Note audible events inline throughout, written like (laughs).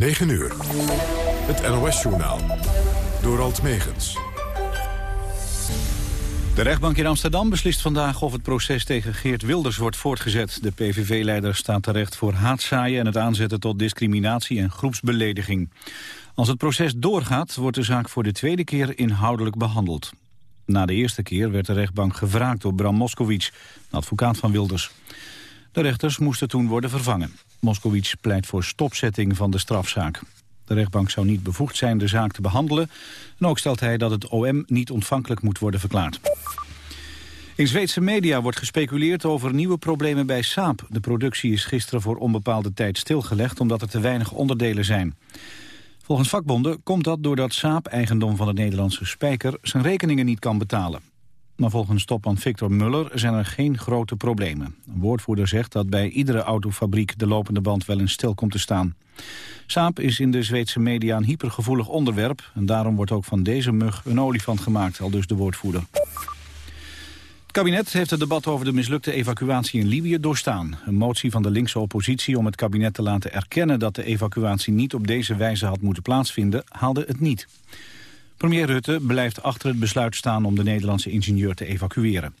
9 uur. Het NOS-journaal. Door Alt Megens. De rechtbank in Amsterdam beslist vandaag of het proces tegen Geert Wilders wordt voortgezet. De PVV-leider staat terecht voor haatzaaien en het aanzetten tot discriminatie en groepsbelediging. Als het proces doorgaat, wordt de zaak voor de tweede keer inhoudelijk behandeld. Na de eerste keer werd de rechtbank gevraagd door Bram Moskowitz, advocaat van Wilders. De rechters moesten toen worden vervangen. Moskowitz pleit voor stopzetting van de strafzaak. De rechtbank zou niet bevoegd zijn de zaak te behandelen. En ook stelt hij dat het OM niet ontvankelijk moet worden verklaard. In Zweedse media wordt gespeculeerd over nieuwe problemen bij Saab. De productie is gisteren voor onbepaalde tijd stilgelegd... omdat er te weinig onderdelen zijn. Volgens vakbonden komt dat doordat Saab, eigendom van het Nederlandse Spijker... zijn rekeningen niet kan betalen. Maar volgens topman Victor Muller zijn er geen grote problemen. Een woordvoerder zegt dat bij iedere autofabriek de lopende band wel eens stil komt te staan. Saab is in de Zweedse media een hypergevoelig onderwerp... en daarom wordt ook van deze mug een olifant gemaakt, al dus de woordvoerder. Het kabinet heeft het debat over de mislukte evacuatie in Libië doorstaan. Een motie van de linkse oppositie om het kabinet te laten erkennen... dat de evacuatie niet op deze wijze had moeten plaatsvinden, haalde het niet. Premier Rutte blijft achter het besluit staan om de Nederlandse ingenieur te evacueren.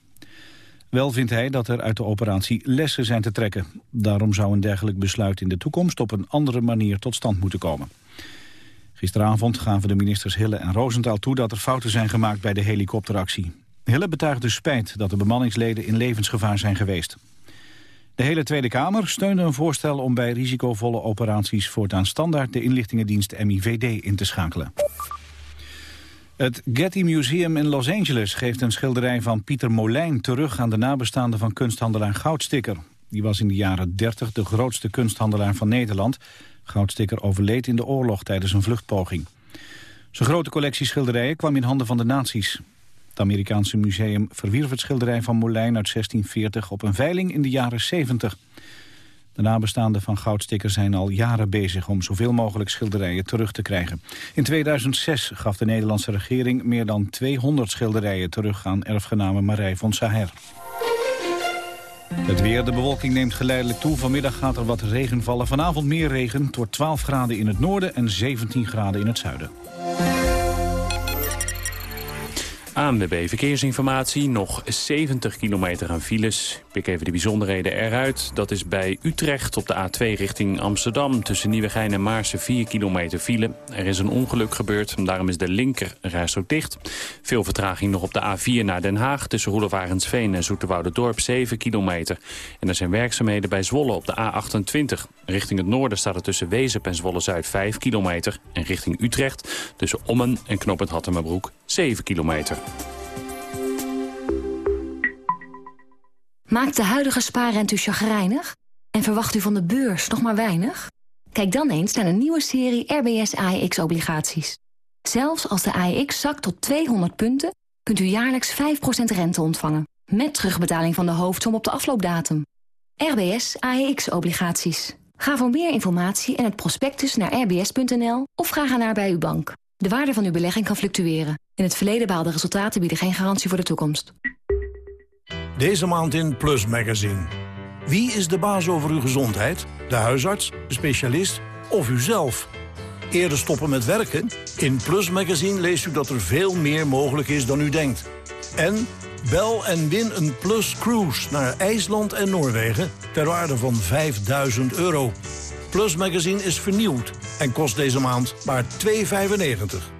Wel vindt hij dat er uit de operatie lessen zijn te trekken. Daarom zou een dergelijk besluit in de toekomst op een andere manier tot stand moeten komen. Gisteravond gaven de ministers Hille en Rosenthal toe dat er fouten zijn gemaakt bij de helikopteractie. Hille betuigde spijt dat de bemanningsleden in levensgevaar zijn geweest. De hele Tweede Kamer steunde een voorstel om bij risicovolle operaties voortaan standaard de inlichtingendienst MIVD in te schakelen. Het Getty Museum in Los Angeles geeft een schilderij van Pieter Molijn terug aan de nabestaanden van kunsthandelaar Goudstikker. Die was in de jaren 30 de grootste kunsthandelaar van Nederland. Goudstikker overleed in de oorlog tijdens een vluchtpoging. Zijn grote collectie schilderijen kwam in handen van de nazi's. Het Amerikaanse museum verwierf het schilderij van Molijn uit 1640 op een veiling in de jaren 70. De nabestaanden van Goudstikker zijn al jaren bezig om zoveel mogelijk schilderijen terug te krijgen. In 2006 gaf de Nederlandse regering meer dan 200 schilderijen terug aan erfgename Marij von Saher. Het weer, de bewolking neemt geleidelijk toe. Vanmiddag gaat er wat regen vallen. Vanavond meer regen. Wordt 12 graden in het noorden en 17 graden in het zuiden. ANWB Verkeersinformatie, nog 70 kilometer aan files. Ik pik even de bijzonderheden eruit. Dat is bij Utrecht op de A2 richting Amsterdam. Tussen Nieuwegein en Maarsen 4 kilometer file. Er is een ongeluk gebeurd, daarom is de linker rijstrook dicht. Veel vertraging nog op de A4 naar Den Haag... tussen Roelofarensveen en Dorp 7 kilometer. En er zijn werkzaamheden bij Zwolle op de A28. Richting het noorden staat er tussen Wezep en Zwolle-Zuid 5 kilometer. En richting Utrecht tussen Ommen en Knoppend Hattemerbroek 7 kilometer. Maakt de huidige spaarrente u chagrijnig? En verwacht u van de beurs nog maar weinig? Kijk dan eens naar een nieuwe serie RBS AEX-obligaties. Zelfs als de AEX zakt tot 200 punten... kunt u jaarlijks 5% rente ontvangen. Met terugbetaling van de hoofdsom op de afloopdatum. RBS AEX-obligaties. Ga voor meer informatie en het prospectus naar rbs.nl... of vraag ernaar bij uw bank. De waarde van uw belegging kan fluctueren. In het verleden behaalde resultaten bieden geen garantie voor de toekomst. Deze maand in Plus Magazine. Wie is de baas over uw gezondheid? De huisarts, de specialist of uzelf? Eerder stoppen met werken? In Plus Magazine leest u dat er veel meer mogelijk is dan u denkt. En bel en win een Plus Cruise naar IJsland en Noorwegen... ter waarde van 5000 euro. Plus Magazine is vernieuwd en kost deze maand maar 2,95.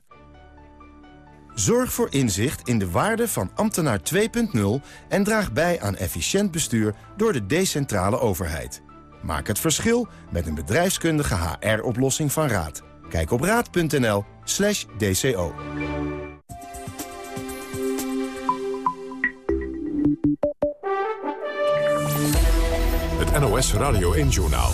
Zorg voor inzicht in de waarde van ambtenaar 2.0 en draag bij aan efficiënt bestuur door de decentrale overheid. Maak het verschil met een bedrijfskundige HR-oplossing van Raad. Kijk op raad.nl slash dco. Het NOS Radio 1-journaal.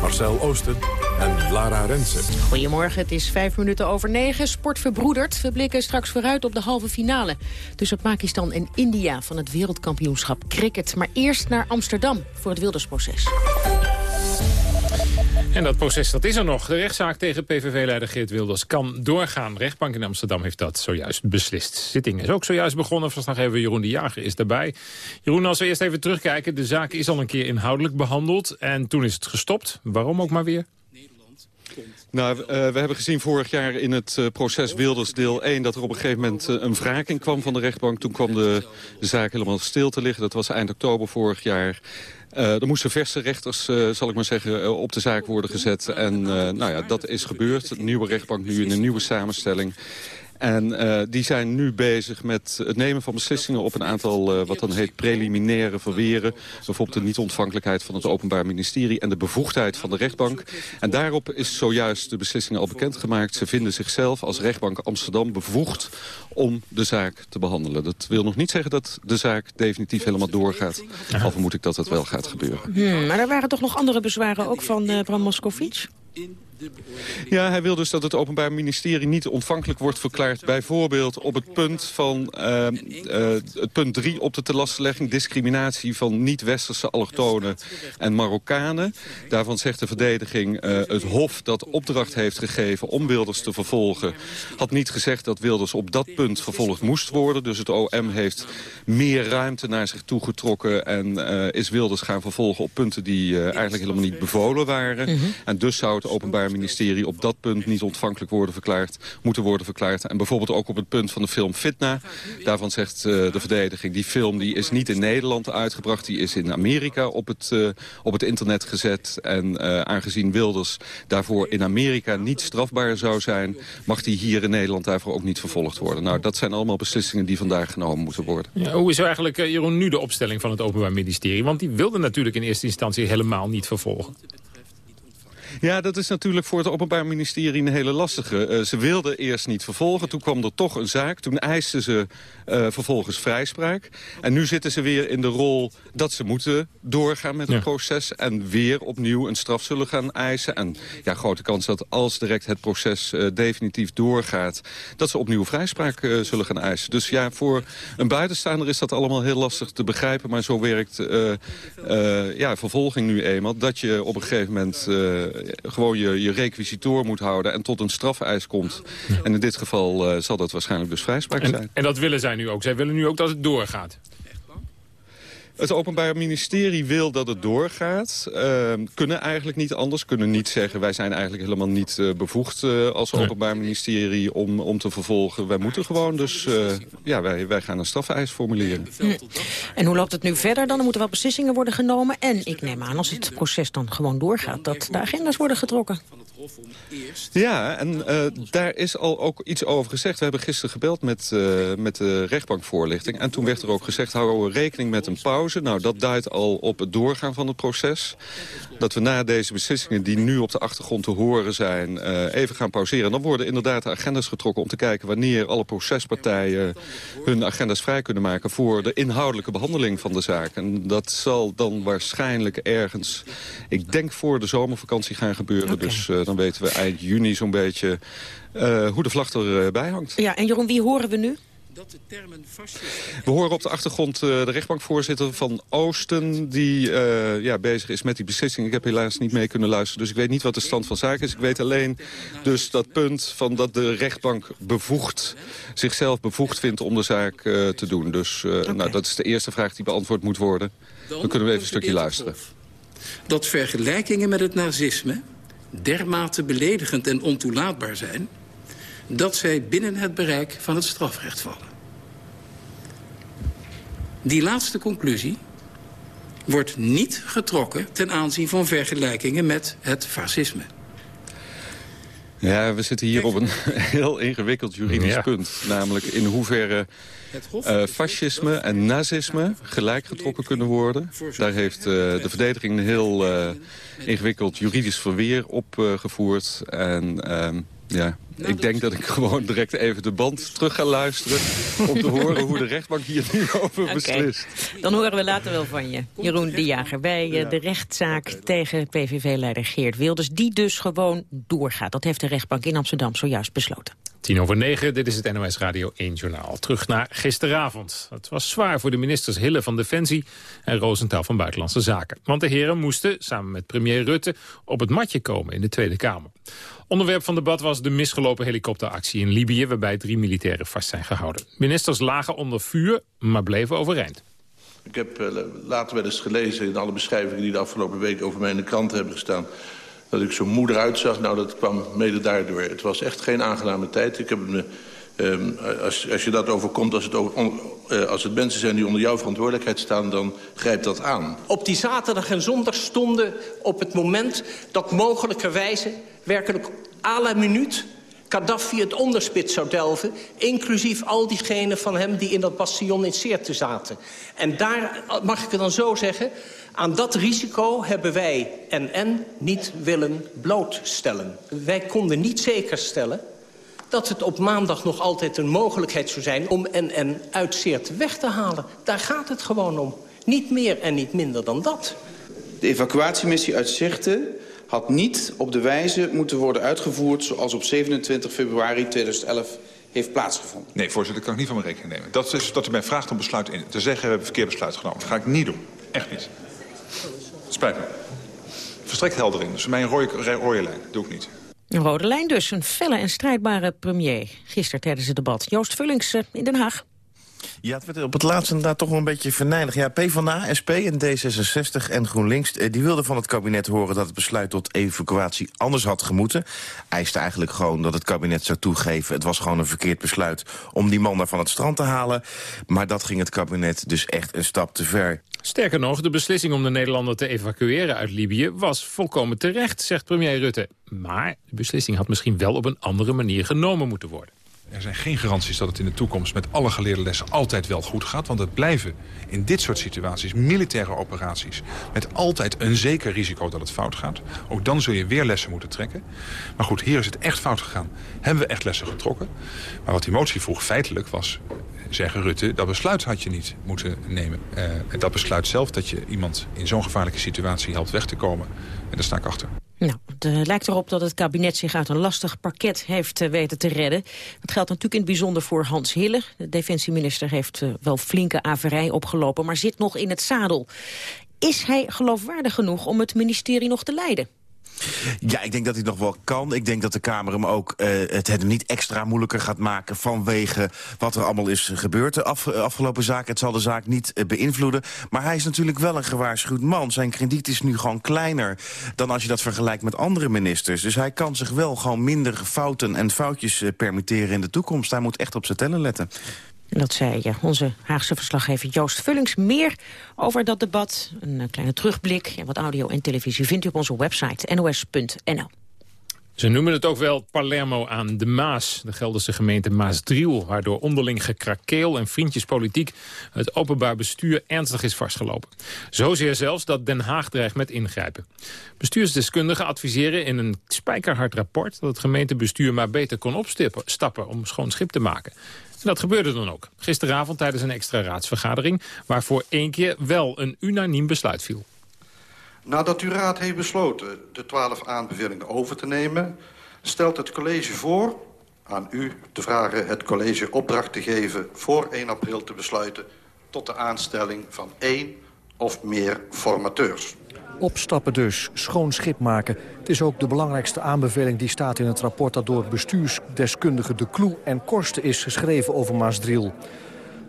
Marcel Oosten en Lara Rensen. Goedemorgen, het is vijf minuten over negen. Sport verbroederd. We blikken straks vooruit op de halve finale... tussen Pakistan en India van het wereldkampioenschap cricket. Maar eerst naar Amsterdam voor het Wildersproces. En dat proces dat is er nog. De rechtszaak tegen PVV-leider Geert Wilders kan doorgaan. rechtbank in Amsterdam heeft dat zojuist beslist. Zitting is ook zojuist begonnen. Verslaggever Jeroen de Jager is daarbij. Jeroen, als we eerst even terugkijken. De zaak is al een keer inhoudelijk behandeld. En toen is het gestopt. Waarom ook maar weer? Nou, uh, we hebben gezien vorig jaar in het uh, proces Wilders deel 1... dat er op een gegeven moment uh, een wraking kwam van de rechtbank. Toen kwam de, zaak helemaal stil te liggen. Dat was eind oktober vorig jaar. Uh, er moesten verse rechters, zal ik maar zeggen, op de zaak worden gezet. En nou ja, dat is gebeurd. Een nieuwe rechtbank nu in een nieuwe samenstelling. En uh, die zijn nu bezig met het nemen van beslissingen op een aantal uh, wat dan heet preliminaire verweren. Bijvoorbeeld de niet-ontvankelijkheid van het Openbaar Ministerie en de bevoegdheid van de rechtbank. En daarop is zojuist de beslissing al bekendgemaakt. Ze vinden zichzelf als rechtbank Amsterdam bevoegd om de zaak te behandelen. Dat wil nog niet zeggen dat de zaak definitief helemaal doorgaat. Al vermoed ik dat het wel gaat gebeuren. Hmm, maar er waren toch nog andere bezwaren ook van uh, Bram Moscovici? Ja, hij wil dus dat het Openbaar Ministerie niet ontvankelijk wordt verklaard. Bijvoorbeeld op het punt van uh, uh, het punt 3 op de telastlegging... discriminatie van niet-westerse allochtonen en Marokkanen. Daarvan zegt de verdediging uh, het Hof dat opdracht heeft gegeven om Wilders te vervolgen... had niet gezegd dat Wilders op dat punt vervolgd moest worden. Dus het OM heeft meer ruimte naar zich toegetrokken... en is Wilders gaan vervolgen op punten die eigenlijk helemaal niet bevolen waren. -hmm. En dus zou het Openbaar Ministerie op dat punt niet ontvankelijk worden verklaard, moeten worden verklaard. En bijvoorbeeld ook op het punt van de film Fitna. Daarvan zegt uh, de verdediging, die film die is niet in Nederland uitgebracht. Die is in Amerika op het, uh, op het internet gezet. En uh, aangezien Wilders daarvoor in Amerika niet strafbaar zou zijn... mag die hier in Nederland daarvoor ook niet vervolgd worden. Nou, dat zijn allemaal beslissingen die vandaag genomen moeten worden. Hoe is er eigenlijk, Jeroen, nu de opstelling van het Openbaar Ministerie? Want die wilde natuurlijk in eerste instantie helemaal niet vervolgen. Ja, dat is natuurlijk voor het Openbaar Ministerie een hele lastige. Uh, ze wilden eerst niet vervolgen, toen kwam er toch een zaak. Toen eisten ze uh, vervolgens vrijspraak. En nu zitten ze weer in de rol dat ze moeten doorgaan met het ja. proces... en weer opnieuw een straf zullen gaan eisen. En ja, grote kans dat als direct het proces uh, definitief doorgaat... dat ze opnieuw vrijspraak zullen gaan eisen. Dus ja, voor een buitenstaander is dat allemaal heel lastig te begrijpen... maar zo werkt ja, vervolging nu eenmaal. Dat je op een gegeven moment gewoon je, je requisitoor moet houden... en tot een strafeis komt. En in dit geval uh, zal dat waarschijnlijk dus vrijspraak en, zijn. En dat willen zij nu ook. Zij willen nu ook dat het doorgaat. Het Openbaar Ministerie wil dat het doorgaat. Uh, kunnen eigenlijk niet anders. Kunnen niet zeggen, wij zijn eigenlijk helemaal niet uh, bevoegd uh, als. Openbaar Ministerie om, om te vervolgen. Wij moeten gewoon, dus ja, wij, wij gaan een strafeis formuleren. En hoe loopt het nu verder dan? Er moeten wel beslissingen worden genomen. En ik neem aan, als het proces dan gewoon doorgaat, dat de agenda's worden getrokken. Ja, en uh, daar is al ook iets over gezegd. We hebben gisteren gebeld met, uh, met de rechtbankvoorlichting. En toen werd er ook gezegd, houden we rekening met een pauze. Nou, dat duidt al op het doorgaan van het proces. Dat we na deze beslissingen die nu op de achtergrond te horen zijn... Uh, even gaan pauzeren. En dan worden inderdaad de agendas getrokken om te kijken... wanneer alle procespartijen hun agendas vrij kunnen maken... voor de inhoudelijke behandeling van de zaak. En dat zal dan waarschijnlijk ergens, ik denk voor de zomervakantie gaan gebeuren. Okay. Dus dan weten we eind juni zo'n beetje uh, hoe de vlag erbij hangt. Ja, en Jeroen, wie horen we nu? Dat de termen We horen op de achtergrond uh, de rechtbankvoorzitter van Oosten... die uh, ja, bezig is met die beslissing. Ik heb helaas niet mee kunnen luisteren, dus ik weet niet wat de stand van zaken is. Ik weet alleen dus dat punt van dat de rechtbank bevoegd, zichzelf bevoegd vindt om de zaak uh, te doen. Dus okay. nou, dat is de eerste vraag die beantwoord moet worden. Dan kunnen we even een stukje luisteren. Dat vergelijkingen met het nazisme dermate beledigend en ontoelaatbaar zijn... dat zij binnen het bereik van het strafrecht vallen. Die laatste conclusie wordt niet getrokken ten aanzien van vergelijkingen met het fascisme. Ja, we zitten hier op een (laughs) heel ingewikkeld juridisch ja. punt. Namelijk in hoeverre uh, fascisme en nazisme gelijk getrokken kunnen worden. Daar heeft uh, de verdediging een heel uh, ingewikkeld juridisch verweer op gevoerd. En ja, ik denk dat ik gewoon direct even de band terug ga luisteren... om te horen hoe de (laughs) rechtbank hier nu over beslist. Dan horen we later wel van je, Jeroen de Jager... bij de rechtszaak tegen PVV-leider Geert Wilders... die dus gewoon doorgaat. Dat heeft de rechtbank in Amsterdam zojuist besloten. Tien over negen, dit is het NOS Radio 1 Journaal. Terug naar gisteravond. Het was zwaar voor de ministers Hille van Defensie en Roosentaal van Buitenlandse Zaken. Want de heren moesten, samen met premier Rutte, op het matje komen in de Tweede Kamer. Onderwerp van debat was de misgelopen helikopteractie in Libië... waarbij drie militairen vast zijn gehouden. Ministers lagen onder vuur, maar bleven overeind. Ik heb uh, later wel eens gelezen in alle beschrijvingen... die de afgelopen week over mij in de krant hebben gestaan dat ik zo moeder uitzag. Nou, dat kwam mede daardoor. Het was echt geen aangename tijd. Ik heb me, um, als, als je dat overkomt, als het, uh, als het mensen zijn die onder jouw verantwoordelijkheid staan... dan grijpt dat aan. Op die zaterdag en zondag stonden op het moment dat mogelijkerwijze... werkelijk à la minuut Gaddafi het onderspit zou delven... inclusief al diegenen van hem die in dat bastion in Sirte zaten. En daar, mag ik het dan zo zeggen... Aan dat risico hebben wij NN niet willen blootstellen. Wij konden niet zeker stellen dat het op maandag nog altijd een mogelijkheid zou zijn... om NN uit Seert weg te halen. Daar gaat het gewoon om. Niet meer en niet minder dan dat. De evacuatiemissie uit Sirte had niet op de wijze moeten worden uitgevoerd... zoals op 27 februari 2011 heeft plaatsgevonden. Nee, voorzitter, dat kan ik niet van mijn rekening nemen. Dat is dat u mij vraagt om besluit in te zeggen... we hebben een verkeerd besluit genomen. Dat ga ik niet doen. Echt niet. Spijt me. Verstrekt helder in. Dus voor mij een rode, lijn. Doe ik niet. Een rode lijn dus. Een felle en strijdbare premier. Gisteren tijdens het debat. Joost Vullings in Den Haag. Ja, het werd op het laatste inderdaad toch wel een beetje verneinig. Ja, PvdA, SP en D66 en GroenLinks... Eh, die wilden van het kabinet horen dat het besluit tot evacuatie anders had gemoeten. Eiste eigenlijk gewoon dat het kabinet zou toegeven... het was gewoon een verkeerd besluit om die man daar van het strand te halen. Maar dat ging het kabinet dus echt een stap te ver. Sterker nog, de beslissing om de Nederlander te evacueren uit Libië... was volkomen terecht, zegt premier Rutte. Maar de beslissing had misschien wel op een andere manier genomen moeten worden. Er zijn geen garanties dat het in de toekomst met alle geleerde lessen altijd wel goed gaat. Want het blijven in dit soort situaties militaire operaties... met altijd een zeker risico dat het fout gaat. Ook dan zul je weer lessen moeten trekken. Maar goed, hier is het echt fout gegaan. Hebben we echt lessen getrokken. Maar wat die motie vroeg feitelijk was... zeggen Rutte, dat besluit had je niet moeten nemen. En dat besluit zelf dat je iemand in zo'n gevaarlijke situatie helpt weg te komen. En daar sta ik achter. Nou, het uh, lijkt erop dat het kabinet zich uit een lastig parket heeft uh, weten te redden. Dat geldt natuurlijk in het bijzonder voor Hans Hille. De defensieminister heeft wel flinke averij opgelopen, maar zit nog in het zadel. Is hij geloofwaardig genoeg om het ministerie nog te leiden? Ja, ik denk dat hij nog wel kan. Ik denk dat de Kamer hem ook uh, het hem niet extra moeilijker gaat maken... vanwege wat er allemaal is gebeurd de af, afgelopen zaak. Het zal de zaak niet uh, beïnvloeden. Maar hij is natuurlijk wel een gewaarschuwd man. Zijn krediet is nu gewoon kleiner dan als je dat vergelijkt met andere ministers. Dus hij kan zich wel gewoon minder fouten en foutjes uh, permitteren in de toekomst. Hij moet echt op zijn tellen letten. Dat zei onze Haagse verslaggever Joost Vullings. Meer over dat debat, een kleine terugblik en wat audio en televisie... vindt u op onze website nos.nl. Ze noemen het ook wel Palermo aan de Maas, de Gelderse gemeente Maasdriel... waardoor onderling gekrakeel en vriendjespolitiek het openbaar bestuur ernstig is vastgelopen. Zozeer zelfs dat Den Haag dreigt met ingrijpen. Bestuursdeskundigen adviseren in een spijkerhard rapport... dat het gemeentebestuur maar beter kon opstappen om schoon schip te maken. En dat gebeurde dan ook. Gisteravond tijdens een extra raadsvergadering... waarvoor één keer wel een unaniem besluit viel. Nadat uw raad heeft besloten de twaalf aanbevelingen over te nemen... stelt het college voor aan u te vragen het college opdracht te geven... voor 1 april te besluiten tot de aanstelling van één of meer formateurs. Opstappen dus, schoon schip maken. Het is ook de belangrijkste aanbeveling die staat in het rapport... dat door bestuursdeskundige De Kloe en Korsten is geschreven over Maasdriel.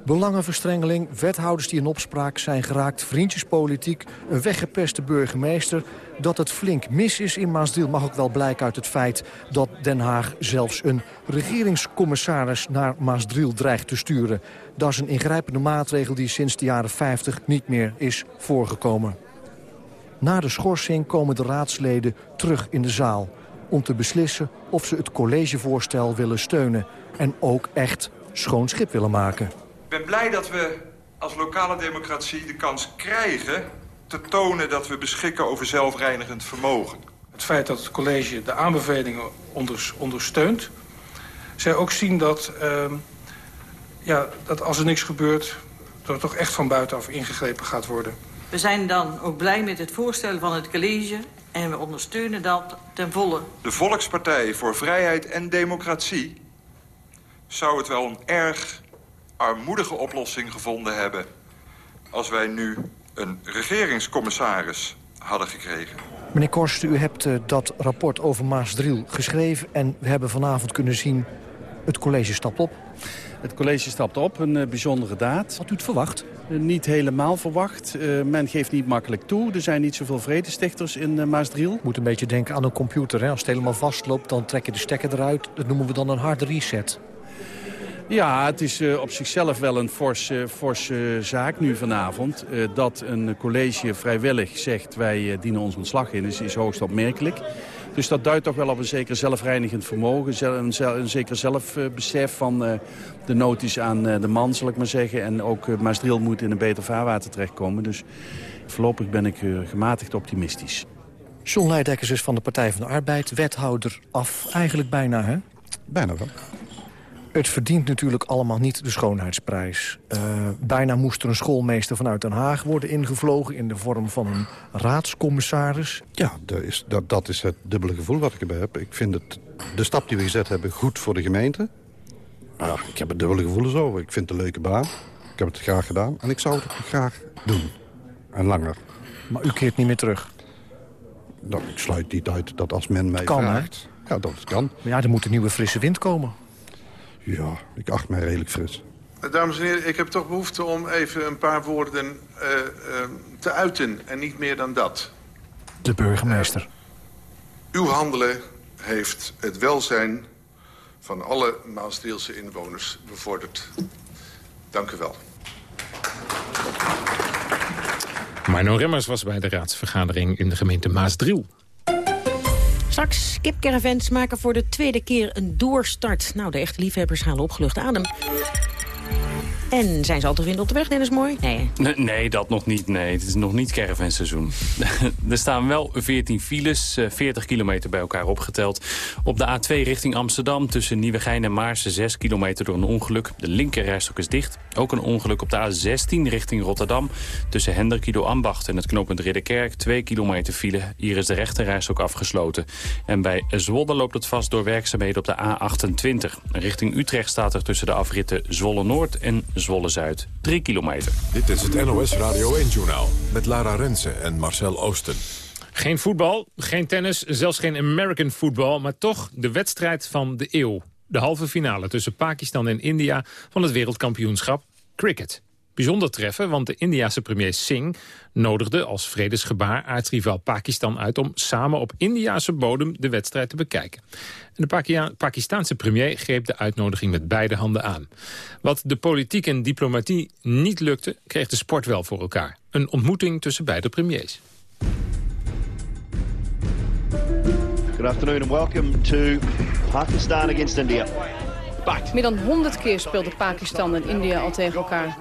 Belangenverstrengeling, wethouders die in opspraak zijn geraakt... vriendjespolitiek, een weggepeste burgemeester... dat het flink mis is in Maasdriel mag ook wel blijken uit het feit... dat Den Haag zelfs een regeringscommissaris naar Maasdriel dreigt te sturen. Dat is een ingrijpende maatregel die sinds de jaren 50 niet meer is voorgekomen. Na de schorsing komen de raadsleden terug in de zaal... om te beslissen of ze het collegevoorstel willen steunen... en ook echt schoon schip willen maken. Ik ben blij dat we als lokale democratie de kans krijgen... te tonen dat we beschikken over zelfreinigend vermogen. Het feit dat het college de aanbevelingen ondersteunt... zij ook zien dat, uh, ja, dat als er niks gebeurt... dat er toch echt van buitenaf ingegrepen gaat worden. We zijn dan ook blij met het voorstel van het college... en we ondersteunen dat ten volle. De Volkspartij voor Vrijheid en Democratie... zou het wel een erg armoedige oplossing gevonden hebben... als wij nu een regeringscommissaris hadden gekregen. Meneer Korst, u hebt uh, dat rapport over Maasdriel geschreven... en we hebben vanavond kunnen zien, het college stapt op. Het college stapt op, een uh, bijzondere daad. Had u het verwacht? Uh, niet helemaal verwacht. men geeft niet makkelijk toe. Er zijn niet zoveel vredestichters in Maasdriel. moet een beetje denken aan een computer. Hè? Als het helemaal vastloopt, dan trek je de stekker eruit. Dat noemen we dan een hard reset. Ja, het is op zichzelf wel een forse, forse zaak nu vanavond. Dat een college vrijwillig zegt wij dienen ons ontslag in is, is hoogst opmerkelijk. Dus dat duidt toch wel op een zeker zelfreinigend vermogen. Een, een zeker zelfbesef van de noties aan de man, zal ik maar zeggen. En ook Maasdriel moet in een beter vaarwater terechtkomen. Dus voorlopig ben ik gematigd optimistisch. John Leidekkers is van de Partij van de Arbeid, wethouder af. Eigenlijk bijna, hè? Bijna wel. Het verdient natuurlijk allemaal niet de schoonheidsprijs. Uh, bijna moest er een schoolmeester vanuit Den Haag worden ingevlogen... in de vorm van een raadscommissaris. Ja, dat is, dat, dat is het dubbele gevoel wat ik erbij heb. Ik vind het, de stap die we gezet hebben goed voor de gemeente. Ja, ik heb het dubbele gevoelens over. Ik vind het een leuke baan. Ik heb het graag gedaan. En ik zou het graag doen. En langer. Maar u keert niet meer terug? Nou, ik sluit niet uit dat als men mij kan, vraagt... Hè? Ja, dat het kan. Maar ja, er moet een nieuwe frisse wind komen. Ja, ik acht mij redelijk fris. Dames en heren, ik heb toch behoefte om even een paar woorden uh, uh, te uiten. En niet meer dan dat. De burgemeester. Uh, uw handelen heeft het welzijn van alle Maasdeelse inwoners bevorderd. Dank u wel. Marno Remmers was bij de raadsvergadering in de gemeente Maasdriel. Straks kipcaravans maken voor de tweede keer een doorstart. Nou, de echte liefhebbers halen opgelucht adem. En zijn ze al te vinden op de weg, Dennis Mooi? Nee. nee. Dat nog niet. Nee, het is nog niet caravanseizoen. (laughs) er staan wel 14 files, 40 kilometer bij elkaar opgeteld. Op de A2 richting Amsterdam tussen Nieuwegein en Maarsen 6 kilometer door een ongeluk. De linkerrijstok is dicht. Ook een ongeluk op de A16 richting Rotterdam. Tussen Hendrikido Ambacht en het knooppunt Ridderkerk 2 kilometer file. Hier is de rechterrijstok afgesloten. En bij Zwolle loopt het vast door werkzaamheden op de A28. Richting Utrecht staat er tussen de afritten Zwolle Noord en Zwolle-Zuid 3 kilometer. Dit is het NOS Radio 1-journaal met Lara Rensen en Marcel Oosten. Geen voetbal, geen tennis, zelfs geen American football... maar toch de wedstrijd van de eeuw. De halve finale tussen Pakistan en India van het wereldkampioenschap cricket. Bijzonder treffen, want de Indiase premier Singh nodigde als vredesgebaar aardsrivaal Pakistan uit om samen op Indiase bodem de wedstrijd te bekijken. En de Pakistaanse premier greep de uitnodiging met beide handen aan. Wat de politiek en diplomatie niet lukte, kreeg de sport wel voor elkaar. Een ontmoeting tussen beide premiers. Good afternoon and welcome to Pakistan against India. Meer dan 100 keer speelden Pakistan en India al tegen elkaar.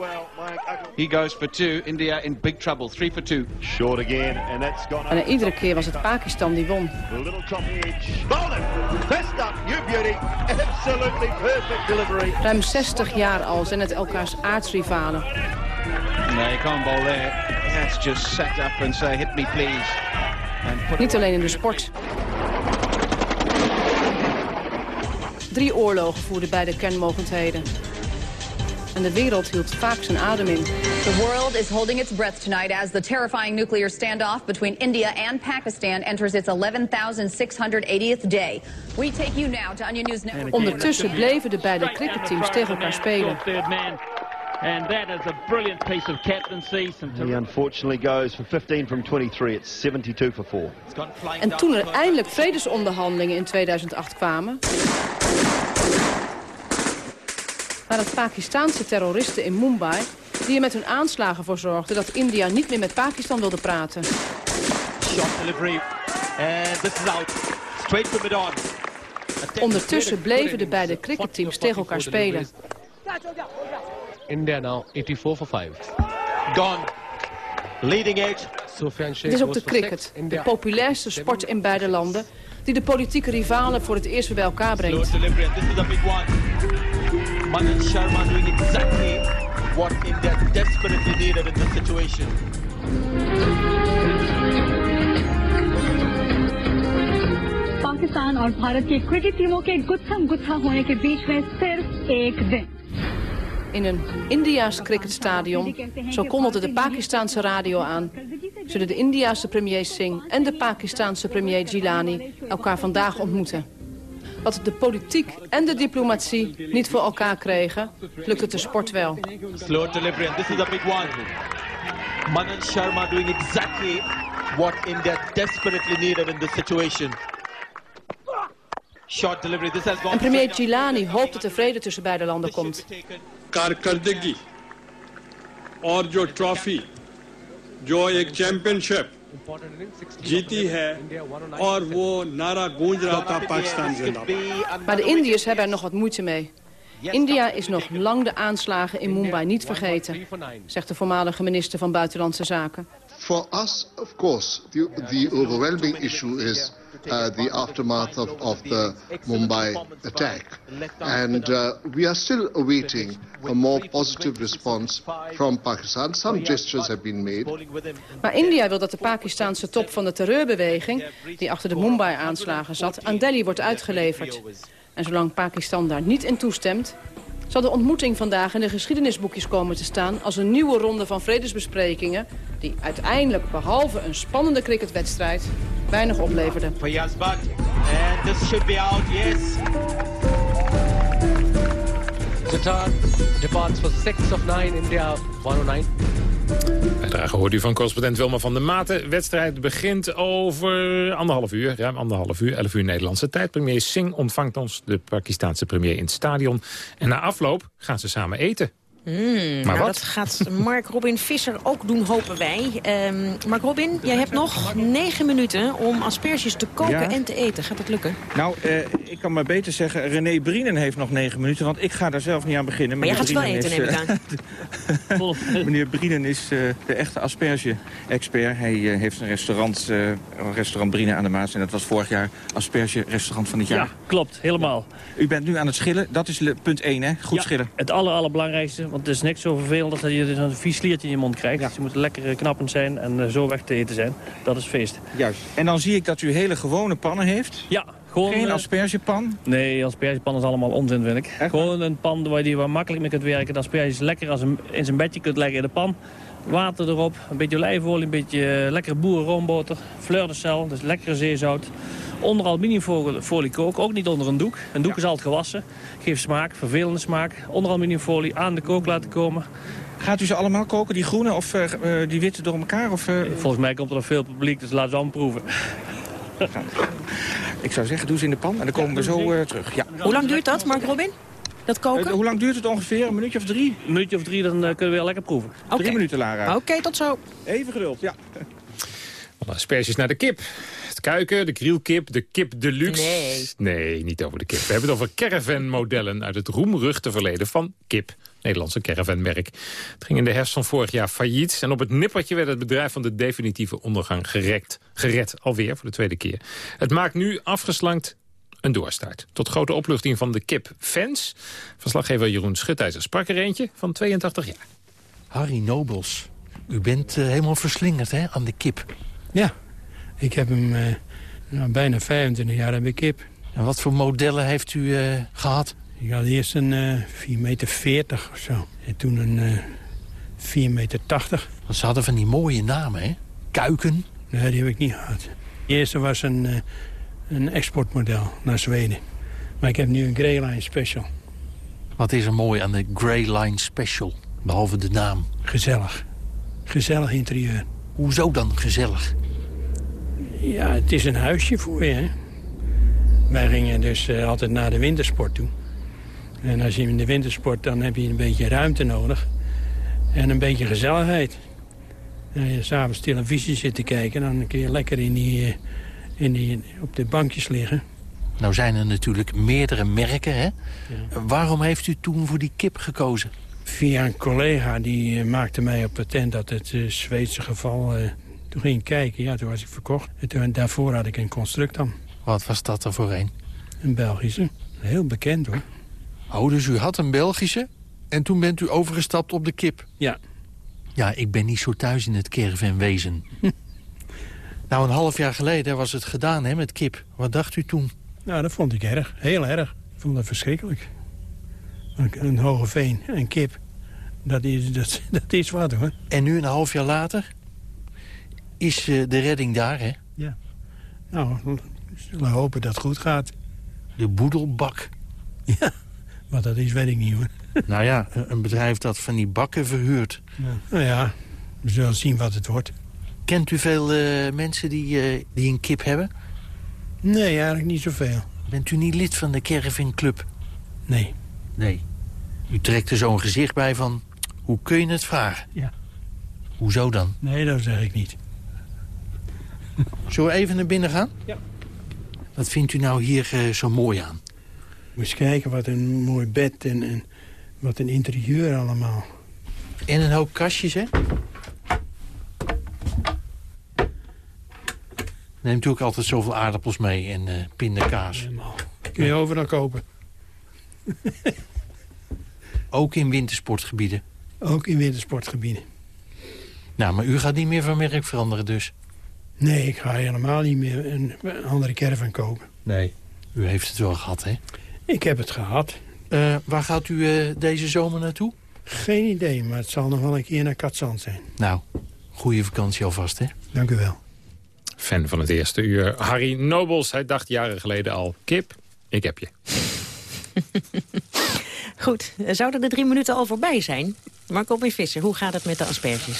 He goes for two. India in big trouble. Three for two. Short again, and that's gone. En iedere keer was het Pakistan die won. Little top edge. Bowling. Best up, you beauty. Absolutely perfect delivery. Ruim 60 jaar al zijn het elkaars aardsrivalen. No, you can't bowl there. That's just set up and say, hit me please. Niet alleen in de sport. Drie oorlogen voerden beide kernmogendheden. En de wereld hield vaak zijn adem in. The world is holding its breath tonight as the terrifying nuclear standoff between India and Pakistan enters its 11,680th day. We take you now to Onion News Network. Ondertussen bleven de beide cricketteams tegen elkaar spelen. And that is a brilliant piece of captaincy. He unfortunately goes for 15 from 23. It's 72 for 4. En toen er eindelijk vredesonderhandelingen in 2008 kwamen... waren het Pakistaanse terroristen in Mumbai... die er met hun aanslagen voor zorgden dat India niet meer met Pakistan wilde praten. Shot delivery. And this is out. Straight from it on. Ondertussen bleven de beide cricketteams tegen elkaar spelen. India now 84 for 5. Gone. Leading edge. Het is ook de cricket, de populairste sport in beide landen... die de politieke rivalen voor het eerst weer bij elkaar brengt. Manan Sharma doing exactly what India desperately needed in this situation. Pakistan और भारत की क्रिकेट टीमों के गुत्थम गुत्था होने के बीच में सिर्फ एक दिन in een Indiaas cricketstadion, zo kondigde de Pakistanse radio aan... zullen de Indiaanse premier Singh en de Pakistanse premier Gilani elkaar vandaag ontmoeten. Wat de politiek en de diplomatie niet voor elkaar kregen, lukt het de sport wel. Slow delivery, and this is a big one. Manan Sharma doing exactly what India desperately needed in this situation. Short delivery, this has gone En premier Gilani hoopt dat er vrede tussen beide landen komt. कारकर्दगी और जो ट्रॉफी जो एक चैंपियनशिप जीती है और वो नारा गूंज रहा था पाकिस्तान जिंदाबाद। Maar de Indiërs hebben er nog wat moeite mee. India is nog lang de aanslagen in Mumbai niet vergeten, zegt de voormalige minister van Buitenlandse Zaken. For us, of course, the, the overwhelming issue is uh, the aftermath of, of the Mumbai attack. And uh, we are still awaiting a more positive response from Pakistan. Some gestures have been made. Maar India wil dat de Pakistanse top van de terreurbeweging... die achter de Mumbai-aanslagen zat, aan Delhi wordt uitgeleverd. En zolang Pakistan daar niet in toestemt... zal de ontmoeting vandaag in de geschiedenisboekjes komen te staan... als een nieuwe ronde van vredesbesprekingen... die uiteindelijk, behalve een spannende cricketwedstrijd... weinig opleverde. Qatar departs for 6 of 9, India 109. Bijdrage hoort u van correspondent Wilma van der Maten. Wedstrijd begint over anderhalf uur, ruim anderhalf uur, 11 uur Nederlandse tijd. Premier Singh ontvangt ons, de Pakistanse premier, in het stadion. En na afloop gaan ze samen eten. Mm, Maar nou, wat? dat gaat Mark Robin Visser ook doen, hopen wij. Ehm, Mark Robin, jij hebt nog negen minuten om asperges te koken Ja. en te eten. Gaat dat lukken? Nou, eh, ik kan maar beter zeggen, René Brienen heeft nog negen minuten... want ik ga daar zelf niet aan beginnen. Maar jij gaat ze wel Brienen eten, is, neem ik eh, (laughs) Meneer Brienen is eh, de echte asperge-expert. Hij heeft een restaurant, eh, restaurant Brienen aan de Maas... en dat was vorig jaar asperge-restaurant van het jaar. Ja, klopt. Helemaal. U bent nu aan het schillen. Dat is punt 1, hè? Goed Ja, schillen. Het aller, allerbelangrijkste, want het is niks zo vervelend dat je een vies sliertje in je mond krijgt. Dus je moet lekker eh, knappend zijn en eh, zo weg te eten zijn. Dat is feest. Juist. En dan zie ik dat u hele gewone pannen heeft. Ja, gewoon... Geen eh, aspergepan. Nee, aspergepan is allemaal onzin, vind ik. Gewoon een pan waar je waar makkelijk mee kunt werken. De asperges lekker als een, in zijn bedje kunt leggen in de pan. Water erop, een beetje olijfolie, een beetje lekkere boerenroomboter. Fleur de sel, dus lekkere zeezout. Onder aluminiumfolie koken, ook niet onder een doek. Een doek is altijd gewassen. Geeft smaak, vervelende smaak. Onder aluminiumfolie aan de kook laten komen. Gaat u ze allemaal koken, die groene of eh, eh, die witte door elkaar? Of, eh? Volgens mij komt er nog veel publiek, dus laten we allemaal proeven. (laughs) Ik zou zeggen, doe ze in de pan en dan komen we zo eh, terug. Ja. Hoe lang duurt dat, Mark Robin? Dat koken? Hoe lang duurt het ongeveer? Een minuutje of drie? Een minuutje of drie, dan kunnen we weer lekker proeven. Drie minuten, Lara. Oké, tot zo. Even geduld, ja. Alle asperges naar de kip. Kuiken, de krielkip, de kip deluxe. Nee. Nee, niet over de kip. We hebben het over caravan-modellen uit het roemruchte verleden van Kip. Nederlandse caravanmerk. Het ging in de herfst van vorig jaar failliet. En op het nippertje werd het bedrijf van de definitieve ondergang gerekt, gered. Alweer voor de tweede keer. Het maakt nu afgeslankt een doorstart. Tot grote opluchting van de kip-fans. Verslaggever Jeroen Schutijzer sprak er eentje van 82 jaar. Harry Nobels, u bent eh, helemaal verslingerd hè, aan de kip. Ja, ik heb hem eh, nou, bijna 25 jaar heb ik kip. En wat voor modellen heeft u eh, gehad? Ik had eerst een eh 4 meter 40 of zo. En toen een eh 4 meter 80. Want ze hadden van die mooie namen, hè? Kuiken. Nee, die heb ik niet gehad. De eerste was een, een exportmodel naar Zweden. Maar ik heb nu een Greyline Special. Wat is er mooi aan de Grey Line Special? Behalve de naam. Gezellig. Gezellig interieur. Hoezo dan gezellig? Ja, het is een huisje voor je, hè. Wij gingen dus eh, altijd naar de wintersport toe. En als je in de wintersport, dan heb je een beetje ruimte nodig. En een beetje gezelligheid. En als je s'avonds televisie zit te kijken, dan kun je lekker in die, eh, in die, op de bankjes liggen. Nou zijn er natuurlijk meerdere merken, hè? Waarom heeft u toen voor die kip gekozen? Via een collega, die eh, maakte mij op patent dat het Zweedse geval... toen ging ik kijken, ja, toen was ik verkocht. En toen, daarvoor had ik een construct dan. Wat was dat er voor een? Een Belgische. Heel bekend hoor. Oh, dus u had een Belgische en toen bent u overgestapt op de kip? Ja. Ja, ik ben niet zo thuis in het caravanwezen. (laughs) nou, een half jaar geleden was het gedaan hè, met kip. Wat dacht u toen? Nou, dat vond ik erg. Heel erg. Ik vond dat verschrikkelijk. Een, een hoge veen, een kip. Dat is, dat, (laughs) dat is wat hoor. En nu een half jaar later is eh, de redding daar, hè? Ja. Nou, we hopen dat het goed gaat. De boedelbak. (laughs) Ja, wat dat is, weet ik niet hoor. (laughs) nou ja, een bedrijf dat van die bakken verhuurt. Ja. Nou ja, we zullen zien wat het wordt. Kent u veel eh, mensen die, eh, die een kip hebben? Nee, eigenlijk niet zoveel. Bent u niet lid van de Caravan Club? Nee. Nee. U trekt er zo'n gezicht bij van, hoe kun je het vragen? Ja. Hoezo dan? Nee, dat zeg ik niet. Zullen we even naar binnen gaan? Ja. Wat vindt u nou hier uh, zo mooi aan? Moet eens kijken, wat een mooi bed en, en wat een interieur allemaal. En een hoop kastjes, hè? Neemt u ook altijd zoveel aardappels mee en uh, pindakaas? Helemaal. Kun je overal kopen. (laughs) ook in wintersportgebieden? Ook in wintersportgebieden. Nou, maar u gaat niet meer van merk veranderen dus? Nee, ik ga helemaal niet meer een, een andere caravan kopen. Nee. U heeft het wel gehad, hè? Ik heb het gehad. Uh, waar gaat u uh, deze zomer naartoe? Geen idee, maar het zal nog wel een keer naar Katzand zijn. Nou, goede vakantie alvast, hè? Dank u wel. Fan van het eerste uur, Harry Nobels. Hij dacht jaren geleden al, kip, ik heb je. (laughs) Goed, zouden de drie minuten al voorbij zijn? Marco B. Visser, hoe gaat het met de asperges?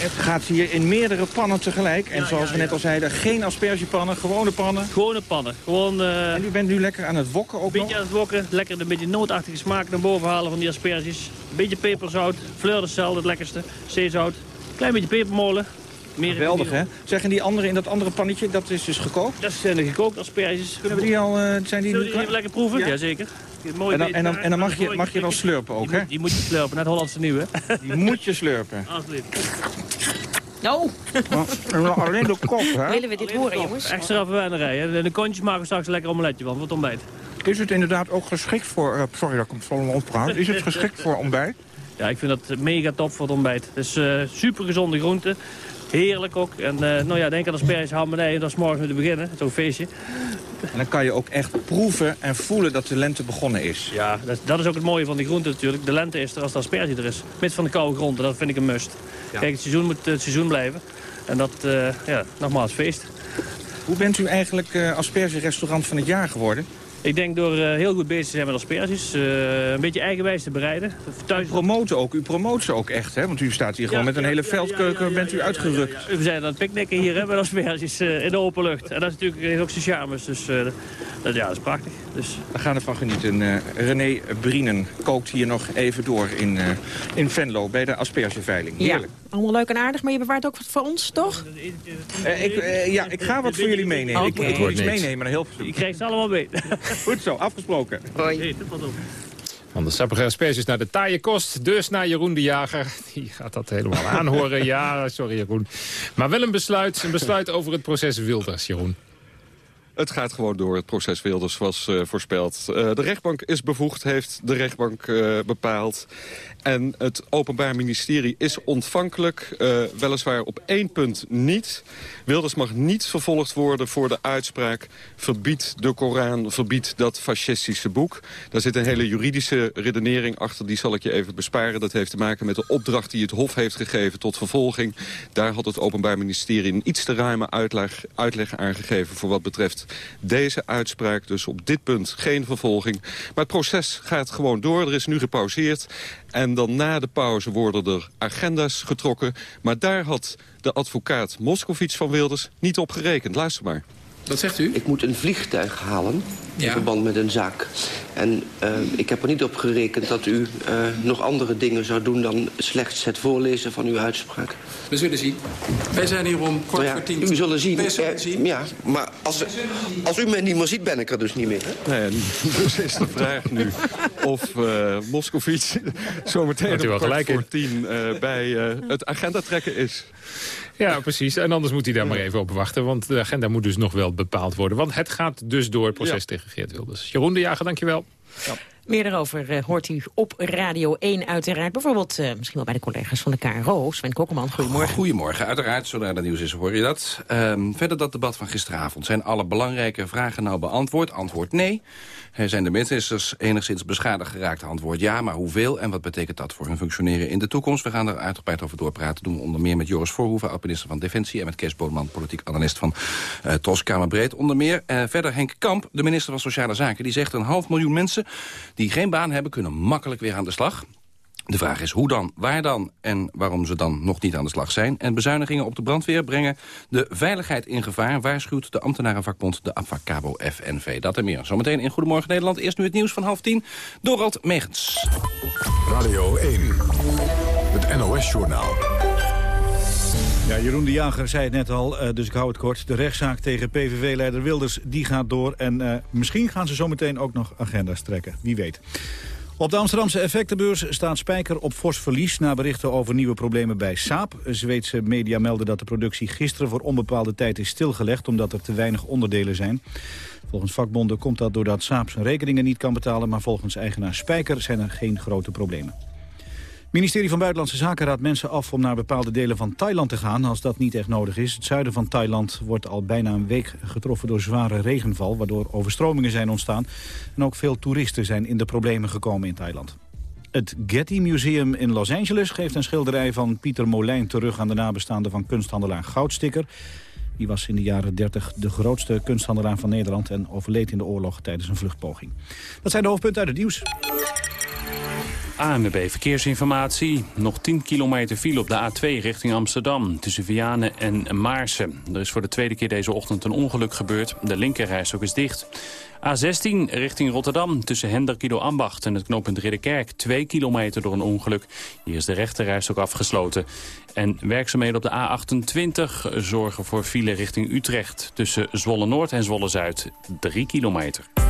Het gaat hier in meerdere pannen tegelijk. En zoals we net al zeiden, geen aspergepannen, gewone pannen. Gewone pannen. Gewoon, uh, en u bent nu lekker aan het wokken ook Een beetje aan het wokken. Lekker een beetje nootachtige smaak naar boven halen van die asperges. Een beetje peperzout. Fleurdencel, het lekkerste. Zeezout. Klein beetje pepermolen. Meer Geweldig, hè? Zeggen die andere in dat andere pannetje, dat is dus gekookt? Dat zijn de gekookte asperges. We die al, uh, zijn die nu even lekker proeven? Ja. Jazeker. En dan, en, dan, en dan mag je, mag je wel slurpen ook, hè? Die moet je slurpen, net Hollandse nieuwe. (laughs) Die moet je slurpen. Alsjeblieft. No. Alleen de kop, hè? Willen we dit horen, jongens? Extra verwennerij, hè? De kontjes maken we straks een lekker omeletje van, voor het ontbijt. Is het inderdaad ook geschikt voor... Uh, sorry dat ik het vol oppraat. Is het geschikt voor ontbijt? Ja, ik vind dat mega top voor het ontbijt. Het is uh, super gezonde groente. Heerlijk ook. En uh, nou ja, denk aan asperges, hamernij. Dat is morgen te beginnen. Zo'n feestje. En dan kan je ook echt proeven en voelen dat de lente begonnen is. Ja, dat, dat is ook het mooie van die groente natuurlijk. De lente is er als de asperge er is. Mits van de koude grond. Dat vind ik een must. Ja. Kijk, het seizoen moet het seizoen blijven. En dat, uh, ja, nogmaals, feest. Hoe bent u eigenlijk uh, asperge-restaurant van het jaar geworden? Ik denk door uh, heel goed bezig te zijn met asperges. Uh, een beetje eigenwijs te bereiden. Thuis... U promoten ook. U promoot ze ook echt, hè? Want u staat hier gewoon met een hele veldkeuken. Ja, bent u uitgerukt. We zijn aan het picknicken hier hè, met asperges uh, in de open lucht. En dat is natuurlijk ook zijn charmes. Dus dat, ja, dat is prachtig. Dus... We gaan ervan genieten. René Brienen kookt hier nog even door in, in Venlo bij de aspergeveiling. Heerlijk. Ja, allemaal leuk en aardig, maar je bewaart ook wat voor ons, toch? ik, ja, ik ga wat voor jullie meenemen. Okay. Ik moet iets meenemen naar heel veel. Je krijgt ze allemaal mee. (laughs) Goed zo, afgesproken. Hoi. Van de sappige asperges naar de taaie kost. Dus naar Jeroen de Jager. Die gaat dat helemaal (laughs) aanhoren. Ja, sorry Jeroen. Maar wel een besluit, een besluit over het proces Wilders, Jeroen. Het gaat gewoon door. Het proces Wilders was uh, voorspeld. Uh, de rechtbank is bevoegd, heeft de rechtbank uh, bepaald. En het Openbaar Ministerie is ontvankelijk. Weliswaar op één punt niet. Wilders mag niet vervolgd worden voor de uitspraak... verbied de Koran, verbied dat fascistische boek. Daar zit een hele juridische redenering achter. Die zal ik je even besparen. Dat heeft te maken met de opdracht die het Hof heeft gegeven tot vervolging. Daar had het Openbaar Ministerie een iets te ruime uitleg, uitleg aangegeven... voor wat betreft deze uitspraak. Dus op dit punt geen vervolging. Maar het proces gaat gewoon door. Er is nu gepauzeerd. En dan na de pauze worden er agenda's getrokken. Maar daar had de advocaat Moskovits van Wilders niet op gerekend. Luister maar. Wat zegt u? Ik moet een vliegtuig halen ja. in verband met een zaak. En uh, ik heb er niet op gerekend dat u uh, nog andere dingen zou doen... dan slechts het voorlezen van uw uitspraak. We zullen zien. Wij zijn hier om kort nou ja, voor tien. U zullen zien. Wij zullen zien. Ja, maar als, als u mij niet meer ziet, ben ik er dus niet meer. Hè? Nee, (laughs) dus is de vraag nu of uh, Moskovits (laughs) zometeen om kort voor tien bij het agenda trekken is. Ja, precies. En anders moet hij daar maar even op wachten. Want de agenda moet dus nog wel bepaald worden. Want het gaat dus door het proces tegen Geert Wilders. Jeroen de Jager, dankjewel. Ja. Meer daarover uh, hoort u op Radio 1 uiteraard. Bijvoorbeeld uh, misschien wel bij de collega's van de KRO. Sven Kokkelman, goedemorgen. Goedemorgen, uiteraard. Zodra er nieuws is, hoor je dat. Um, verder dat debat van gisteravond. Zijn alle belangrijke vragen nou beantwoord? Antwoord nee. Zijn de ministers enigszins beschadigd geraakt? Antwoord ja, maar hoeveel? En wat betekent dat voor hun functioneren in de toekomst? We gaan er uitgebreid over doorpraten. Doen we onder meer met Joris Voorhoeven, oud-minister van Defensie... en met Kees Bodeman, politiek analist van uh, TOS Kamerbreed. Onder meer verder Henk Kamp, de minister van Sociale Zaken. Die zegt een half miljoen mensen die geen baan hebben... kunnen makkelijk weer aan de slag. De vraag is hoe dan, waar dan en waarom ze dan nog niet aan de slag zijn. En bezuinigingen op de brandweer brengen de veiligheid in gevaar... waarschuwt de ambtenarenvakbond de Avacabo FNV. Dat en meer. Zometeen in Goedemorgen Nederland. Eerst nu het nieuws van half tien. Dorald Megens. Radio 1, het NOS-journaal. Ja, Jeroen de Jager zei het net al, uh, dus ik hou het kort. De rechtszaak tegen PVV-leider Wilders die gaat door. En uh, misschien gaan ze zometeen ook nog agenda's trekken. Wie weet. Op de Amsterdamse effectenbeurs staat Spijker op fors verlies... na berichten over nieuwe problemen bij Saab. Zweedse media melden dat de productie gisteren voor onbepaalde tijd is stilgelegd... omdat er te weinig onderdelen zijn. Volgens vakbonden komt dat doordat Saab zijn rekeningen niet kan betalen... maar volgens eigenaar Spijker zijn er geen grote problemen. Ministerie van Buitenlandse Zaken raadt mensen af om naar bepaalde delen van Thailand te gaan als dat niet echt nodig is. Het zuiden van Thailand wordt al bijna een week getroffen door zware regenval, waardoor overstromingen zijn ontstaan. En ook veel toeristen zijn in de problemen gekomen in Thailand. Het Getty Museum in Los Angeles geeft een schilderij van Pieter Molijn terug aan de nabestaanden van kunsthandelaar Goudstikker. Die was in de jaren 30 de grootste kunsthandelaar van Nederland en overleed in de oorlog tijdens een vluchtpoging. Dat zijn de hoofdpunten uit het nieuws. ANWB Verkeersinformatie. Nog 10 kilometer file op de A2 richting Amsterdam. Tussen Vianen en Maarsen. Er is voor de tweede keer deze ochtend een ongeluk gebeurd. De linkerrijstok is dicht. A16 richting Rotterdam tussen Henderkido Ambacht en het knooppunt Ridderkerk. 2 kilometer door een ongeluk. Hier is de rechterrijstok afgesloten. En werkzaamheden op de A28 zorgen voor file richting Utrecht. Tussen Zwolle Noord en Zwolle Zuid. 3 kilometer.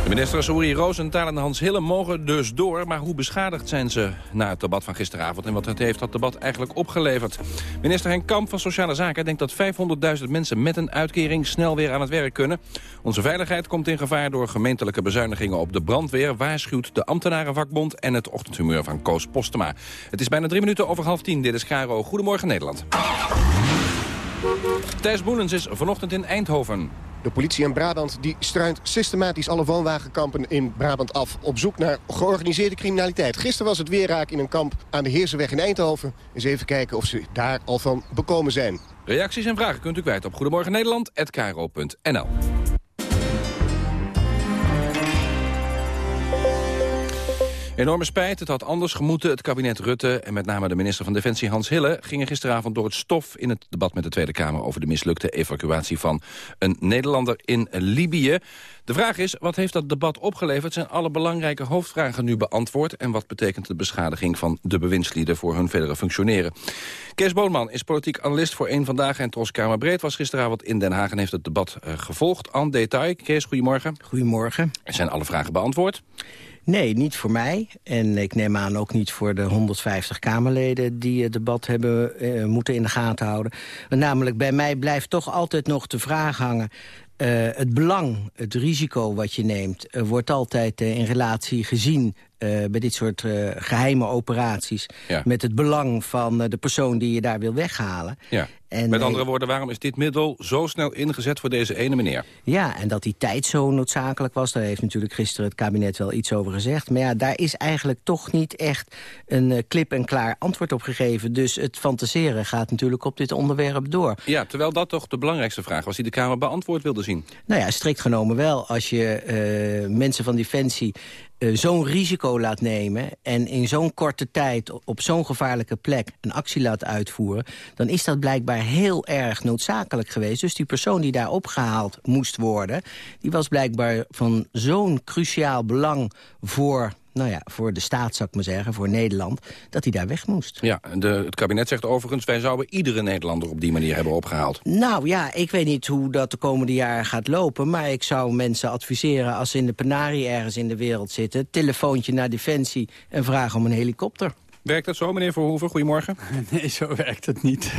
De minister Soeri Roosentaal en Hans Hille mogen dus door. Maar hoe beschadigd zijn ze na het debat van gisteravond? En wat heeft dat debat eigenlijk opgeleverd? Minister Henk Kamp van Sociale Zaken denkt dat 500.000 mensen met een uitkering snel weer aan het werk kunnen. Onze veiligheid komt in gevaar door gemeentelijke bezuinigingen op de brandweer. Waarschuwt de ambtenarenvakbond en het ochtendhumeur van Koos Postema. Het is bijna drie minuten over half tien. Dit is Caro. Goedemorgen Nederland. Thijs Boelens is vanochtend in Eindhoven. De politie in Brabant die struint systematisch alle woonwagenkampen in Brabant af... op zoek naar georganiseerde criminaliteit. Gisteren was het weer raak in een kamp aan de Heerseweg in Eindhoven. Eens even kijken of ze daar al van bekomen zijn. Reacties en vragen kunt u kwijt op Goedemorgen Enorme spijt, het had anders gemoeten. Het kabinet Rutte en met name de minister van Defensie Hans Hille... gingen gisteravond door het stof in het debat met de Tweede Kamer... over de mislukte evacuatie van een Nederlander in Libië. De vraag is, wat heeft dat debat opgeleverd? Zijn alle belangrijke hoofdvragen nu beantwoord? En wat betekent de beschadiging van de bewindslieden voor hun verdere functioneren? Kees Boonman is politiek analist voor Eén Vandaag en Tros Kamerbreed... was gisteravond in Den Haag en heeft het debat uh, gevolgd. En detail. Kees, goedemorgen. Goedemorgen. Zijn alle vragen beantwoord? Nee, niet voor mij. En ik neem aan ook niet voor de 150 Kamerleden... die het debat hebben eh, moeten in de gaten houden. Want namelijk, bij mij blijft toch altijd nog de vraag hangen... Uh, het belang, het risico wat je neemt... Uh, wordt altijd uh, in relatie gezien bij dit soort geheime operaties... Ja. met het belang van de persoon die je daar wil weghalen. Ja. En, Met andere woorden, waarom is dit middel zo snel ingezet voor deze ene meneer? Ja, en dat die tijd zo noodzakelijk was... daar heeft natuurlijk gisteren het kabinet wel iets over gezegd. Maar ja, daar is eigenlijk toch niet echt een klip-en-klaar antwoord op gegeven. Dus het fantaseren gaat natuurlijk op dit onderwerp door. Ja, terwijl dat toch de belangrijkste vraag was... die de Kamer beantwoord wilde zien. Nou ja, strikt genomen wel. Als je uh, mensen van Defensie uh, zo'n risico laat nemen... en in zo'n korte tijd op zo'n gevaarlijke plek een actie laat uitvoeren... dan is dat blijkbaar heel erg noodzakelijk geweest. Dus die persoon die daar opgehaald moest worden... die was blijkbaar van zo'n cruciaal belang voor nou ja, voor de staat, zou ik maar zeggen, voor Nederland, dat hij daar weg moest. Ja, de, het kabinet zegt overigens, wij zouden iedere Nederlander op die manier hebben opgehaald. Nou ja, ik weet niet hoe dat de komende jaren gaat lopen, maar ik zou mensen adviseren als ze in de penarie ergens in de wereld zitten, telefoontje naar Defensie en vragen om een helikopter. Werkt dat zo, meneer Verhoeven? Goedemorgen. (laughs) Nee, zo werkt het niet.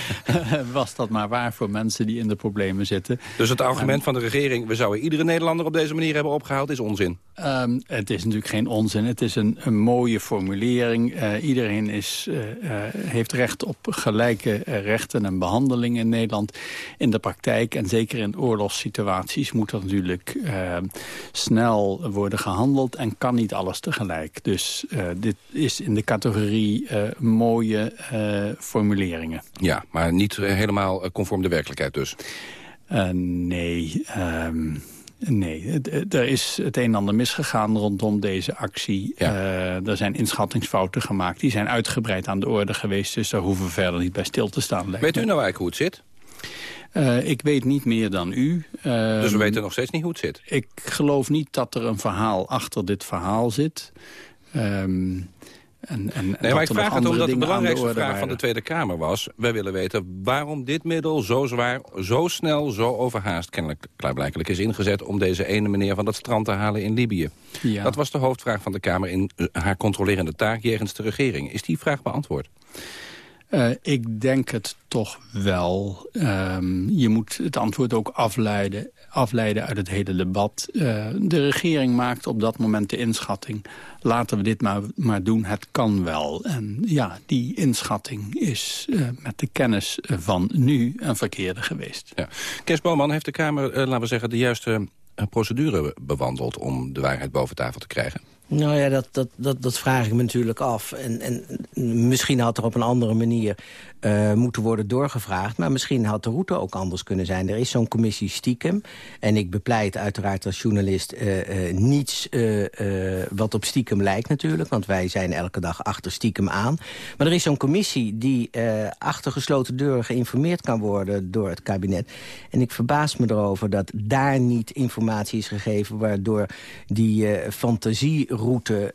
(laughs) Was dat maar waar voor mensen die in de problemen zitten. Dus het argument van de regering... we zouden iedere Nederlander op deze manier hebben opgehaald, is onzin? Um, het is natuurlijk geen onzin. Het is een, een mooie formulering. Uh, iedereen is, uh, uh, heeft recht op gelijke rechten en behandeling in Nederland. In de praktijk en zeker in oorlogssituaties moet dat natuurlijk ehm, snel worden gehandeld... en kan niet alles tegelijk. Dus dit is in de categorie mooie formuleringen. Ja, maar niet helemaal conform de werkelijkheid dus? nee, um, Nee, er is het een en ander misgegaan rondom deze actie. Uh, er zijn inschattingsfouten gemaakt. Die zijn uitgebreid aan de orde geweest. Dus daar hoeven we verder niet bij stil te staan. Weet u nou eigenlijk hoe het zit? Uh, ik weet niet meer dan u. Uh, dus we weten nog steeds niet hoe het zit? Ik geloof niet dat er een verhaal achter dit verhaal zit. Um, en, en, nee, maar ik vraag het omdat de belangrijkste vraag van de Tweede Kamer was... wij willen weten waarom dit middel zo zwaar, zo snel, zo overhaast... kennelijk klaarblijkelijk is ingezet om deze ene meneer van dat strand te halen in Libië. Ja. Dat was de hoofdvraag van de Kamer in eh, haar controlerende taak jegens de regering. Is die vraag beantwoord? Uh, ik denk het toch wel. Um, je moet het antwoord ook afleiden, afleiden uit het hele debat. Uh, de regering maakt op dat moment de inschatting. Laten we dit maar, maar doen, het kan wel. En ja, die inschatting is uh, met de kennis van nu een verkeerde geweest. Ja. Kees Boman heeft de Kamer, laten we zeggen, de juiste procedure bewandeld... om de waarheid boven tafel te krijgen? Nou ja, dat, dat, dat, dat vraag ik me natuurlijk af. En, en misschien had er op een andere manier uh, moeten worden doorgevraagd. Maar misschien had de route ook anders kunnen zijn. Er is zo'n commissie stiekem. En ik bepleit uiteraard als journalist uh, uh, niets wat op stiekem lijkt natuurlijk. Want wij zijn elke dag achter stiekem aan. Maar er is zo'n commissie die achter gesloten deuren geïnformeerd kan worden door het kabinet. En ik verbaas me erover dat daar niet informatie is gegeven... waardoor die fantasieroute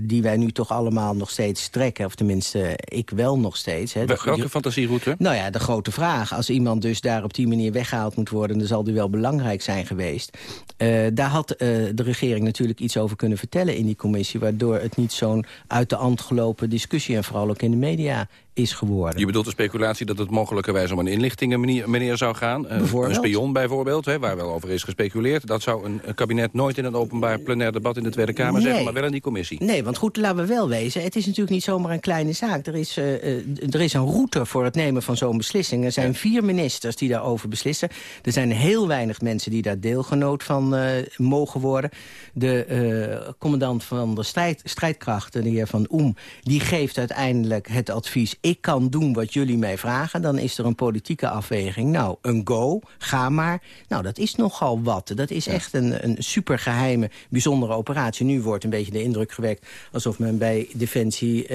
die wij nu toch allemaal nog steeds trekken... of tenminste ik wel nog steeds... Hè, Welke fantasieroute? Nou ja, de grote vraag. Als iemand dus daar op die manier weggehaald moet worden... dan zal die wel belangrijk zijn geweest. Uh, daar had uh, de regering natuurlijk iets over kunnen vertellen in die commissie... waardoor het niet zo'n uit de hand gelopen discussie... en vooral ook in de media is geworden. Je bedoelt de speculatie dat het mogelijkerwijs om een inlichtingenmeneer zou gaan? Uh, een spion bijvoorbeeld, hè, waar wel over is gespeculeerd. Dat zou een, kabinet nooit in een openbaar plenair debat in de Tweede Kamer nee. zeggen, maar wel in die commissie. Nee, want goed, laten we wel wezen. Het is natuurlijk niet zomaar een kleine zaak. Er is, uh, er is een route voor het nemen van zo'n beslissing. Er zijn ja. vier ministers die daarover beslissen. Er zijn heel weinig mensen die daar deelgenoot van uh, mogen worden. De commandant van de strijd, strijdkrachten, de heer Van Oem... die geeft uiteindelijk het advies ik kan doen wat jullie mij vragen... dan is er een politieke afweging. Nou, een go, ga maar. Nou, dat is nogal wat. Dat is echt een, een supergeheime, bijzondere operatie. Nu wordt een beetje de indruk gewekt... alsof men bij Defensie uh,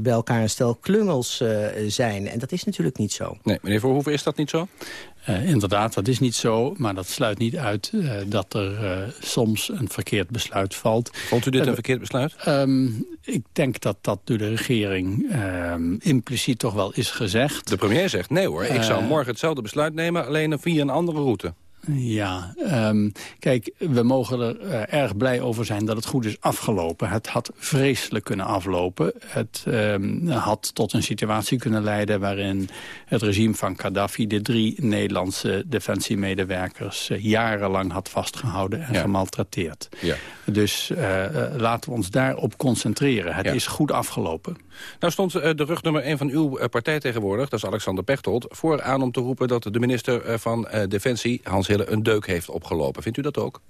bij elkaar een stel klungels uh, zijn. En dat is natuurlijk niet zo. Nee, meneer Verhoeven, is dat niet zo? Uh, inderdaad, dat is niet zo, maar dat sluit niet uit uh, dat er uh, soms een verkeerd besluit valt. Vond u dit een verkeerd besluit? Um, ik denk dat dat door de regering um, impliciet toch wel is gezegd. De premier zegt nee hoor, ik zou morgen hetzelfde besluit nemen, alleen via een andere route. Ja, um, kijk, we mogen er uh, erg blij over zijn dat het goed is afgelopen. Het had vreselijk kunnen aflopen. Het um, had tot een situatie kunnen leiden waarin het regime van Gaddafi... de drie Nederlandse defensiemedewerkers uh, jarenlang had vastgehouden en ja. gemaltreteerd. Ja. Dus uh, laten we ons daarop concentreren. Het ja. is goed afgelopen. Nou stond de rugnummer 1 van uw partij tegenwoordig, dat is Alexander Pechtold... vooraan om te roepen dat de minister van Defensie, Hans Hille, een deuk heeft opgelopen. Vindt u dat ook?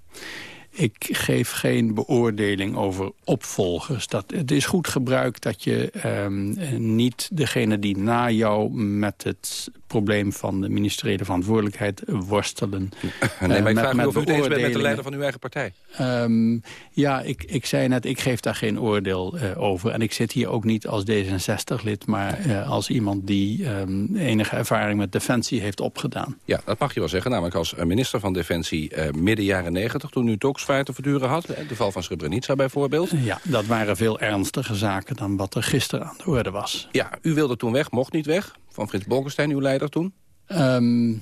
Ik geef geen beoordeling over opvolgers. Dat, het is goed gebruik dat je um, niet degene die na jou met het probleem van de ministeriële verantwoordelijkheid worstelen. Nee, maar ik met, vraag met of u het bent met de leider van uw eigen partij. Ehm, ja, ik, ik zei net, ik geef daar geen oordeel eh, over. En ik zit hier ook niet als D66-lid, maar eh, als iemand die ehm, enige ervaring met defensie heeft opgedaan. Ja, dat mag je wel zeggen. Namelijk als eh, minister van Defensie eh, midden jaren negentig... toen u het te verduren had. De val van Srebrenica bijvoorbeeld. Ja, dat waren veel ernstiger zaken dan wat er gisteren aan de orde was. Ja, u wilde toen weg, mocht niet weg. Van Frits Bolkestein, uw leider toen. Ehm,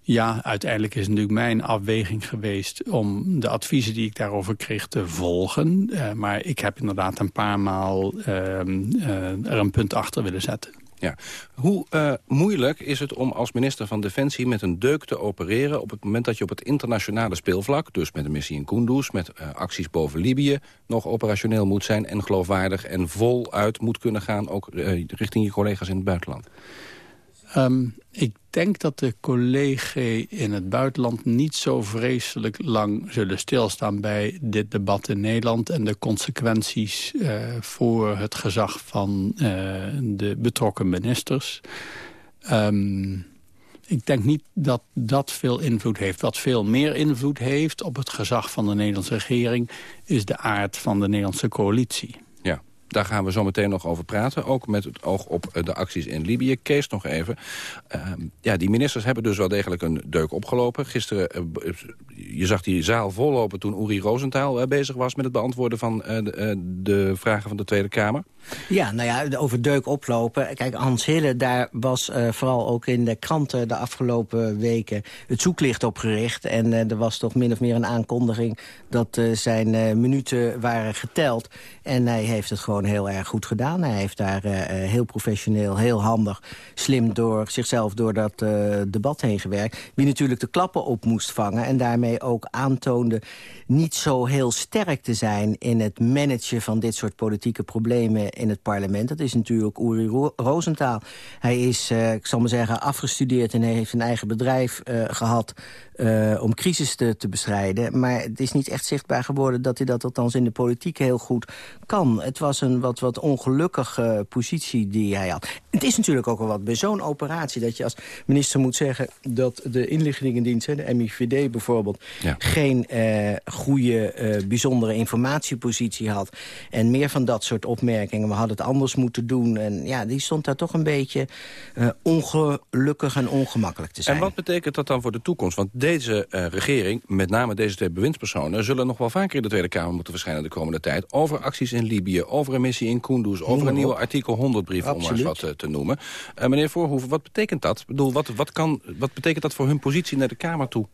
ja, uiteindelijk is het natuurlijk mijn afweging geweest... om de adviezen die ik daarover kreeg te volgen. Eh, maar ik heb inderdaad een paar maal ehm, eh, er een punt achter willen zetten. Ja. Hoe eh, moeilijk is het om als minister van Defensie met een deuk te opereren... op het moment dat je op het internationale speelvlak... dus met een missie in Kunduz, met eh, acties boven Libië... nog operationeel moet zijn en geloofwaardig en voluit moet kunnen gaan... ook eh, richting je collega's in het buitenland? Ehm, ik denk dat de collega's in het buitenland niet zo vreselijk lang zullen stilstaan bij dit debat in Nederland en de consequenties eh, voor het gezag van eh, de betrokken ministers. Ehm, ik denk niet dat dat veel invloed heeft. Wat veel meer invloed heeft op het gezag van de Nederlandse regering... is de aard van de Nederlandse coalitie. Daar gaan we zo meteen nog over praten. Ook met het oog op eh, de acties in Libië. Kees nog even. Ehm, ja, die ministers hebben dus wel degelijk een deuk opgelopen. Gisteren, eh, eh, je zag die zaal vollopen toen Uri Rosenthal bezig was... met het beantwoorden van de vragen van de Tweede Kamer. Ja, nou ja, over deuk oplopen. Kijk, Hans Hille, daar was eh, vooral ook in de kranten de afgelopen weken het zoeklicht op gericht. En eh, er was toch min of meer een aankondiging dat eh, zijn minuten waren geteld. En hij heeft het gewoon heel erg goed gedaan. Hij heeft daar heel professioneel, heel handig, slim door zichzelf door dat debat heen gewerkt. Wie natuurlijk de klappen op moest vangen en daarmee ook aantoonde niet zo heel sterk te zijn in het managen van dit soort politieke problemen in het parlement. Dat is natuurlijk Uri Ro Rosenthal. Hij is, eh, ik zal maar zeggen, afgestudeerd en heeft een eigen bedrijf eh, gehad eh, om crisis te, te bestrijden. Maar het is niet echt zichtbaar geworden dat hij dat althans in de politiek heel goed kan. Het was een wat, wat ongelukkige positie die hij had. Het is natuurlijk ook wel wat bij zo'n operatie dat je als minister moet zeggen dat de inlichtingendienst, de MIVD bijvoorbeeld, geen eh, goede, eh, bijzondere informatiepositie had. En meer van dat soort opmerkingen. We hadden het anders moeten doen. En ja, die stond daar toch een beetje eh, ongelukkig en ongemakkelijk te zijn. En wat betekent dat dan voor de toekomst? Want deze eh, regering, met name deze twee bewindspersonen... zullen nog wel vaker in de Tweede Kamer moeten verschijnen de komende tijd... over acties in Libië, over een missie in Kunduz... over een nieuwe artikel 100-brief, om maar eens wat eh, te noemen. Meneer Voorhoeven, wat betekent dat? Ik bedoel, wat, wat, kan, wat betekent dat voor hun positie naar de Kamer toe?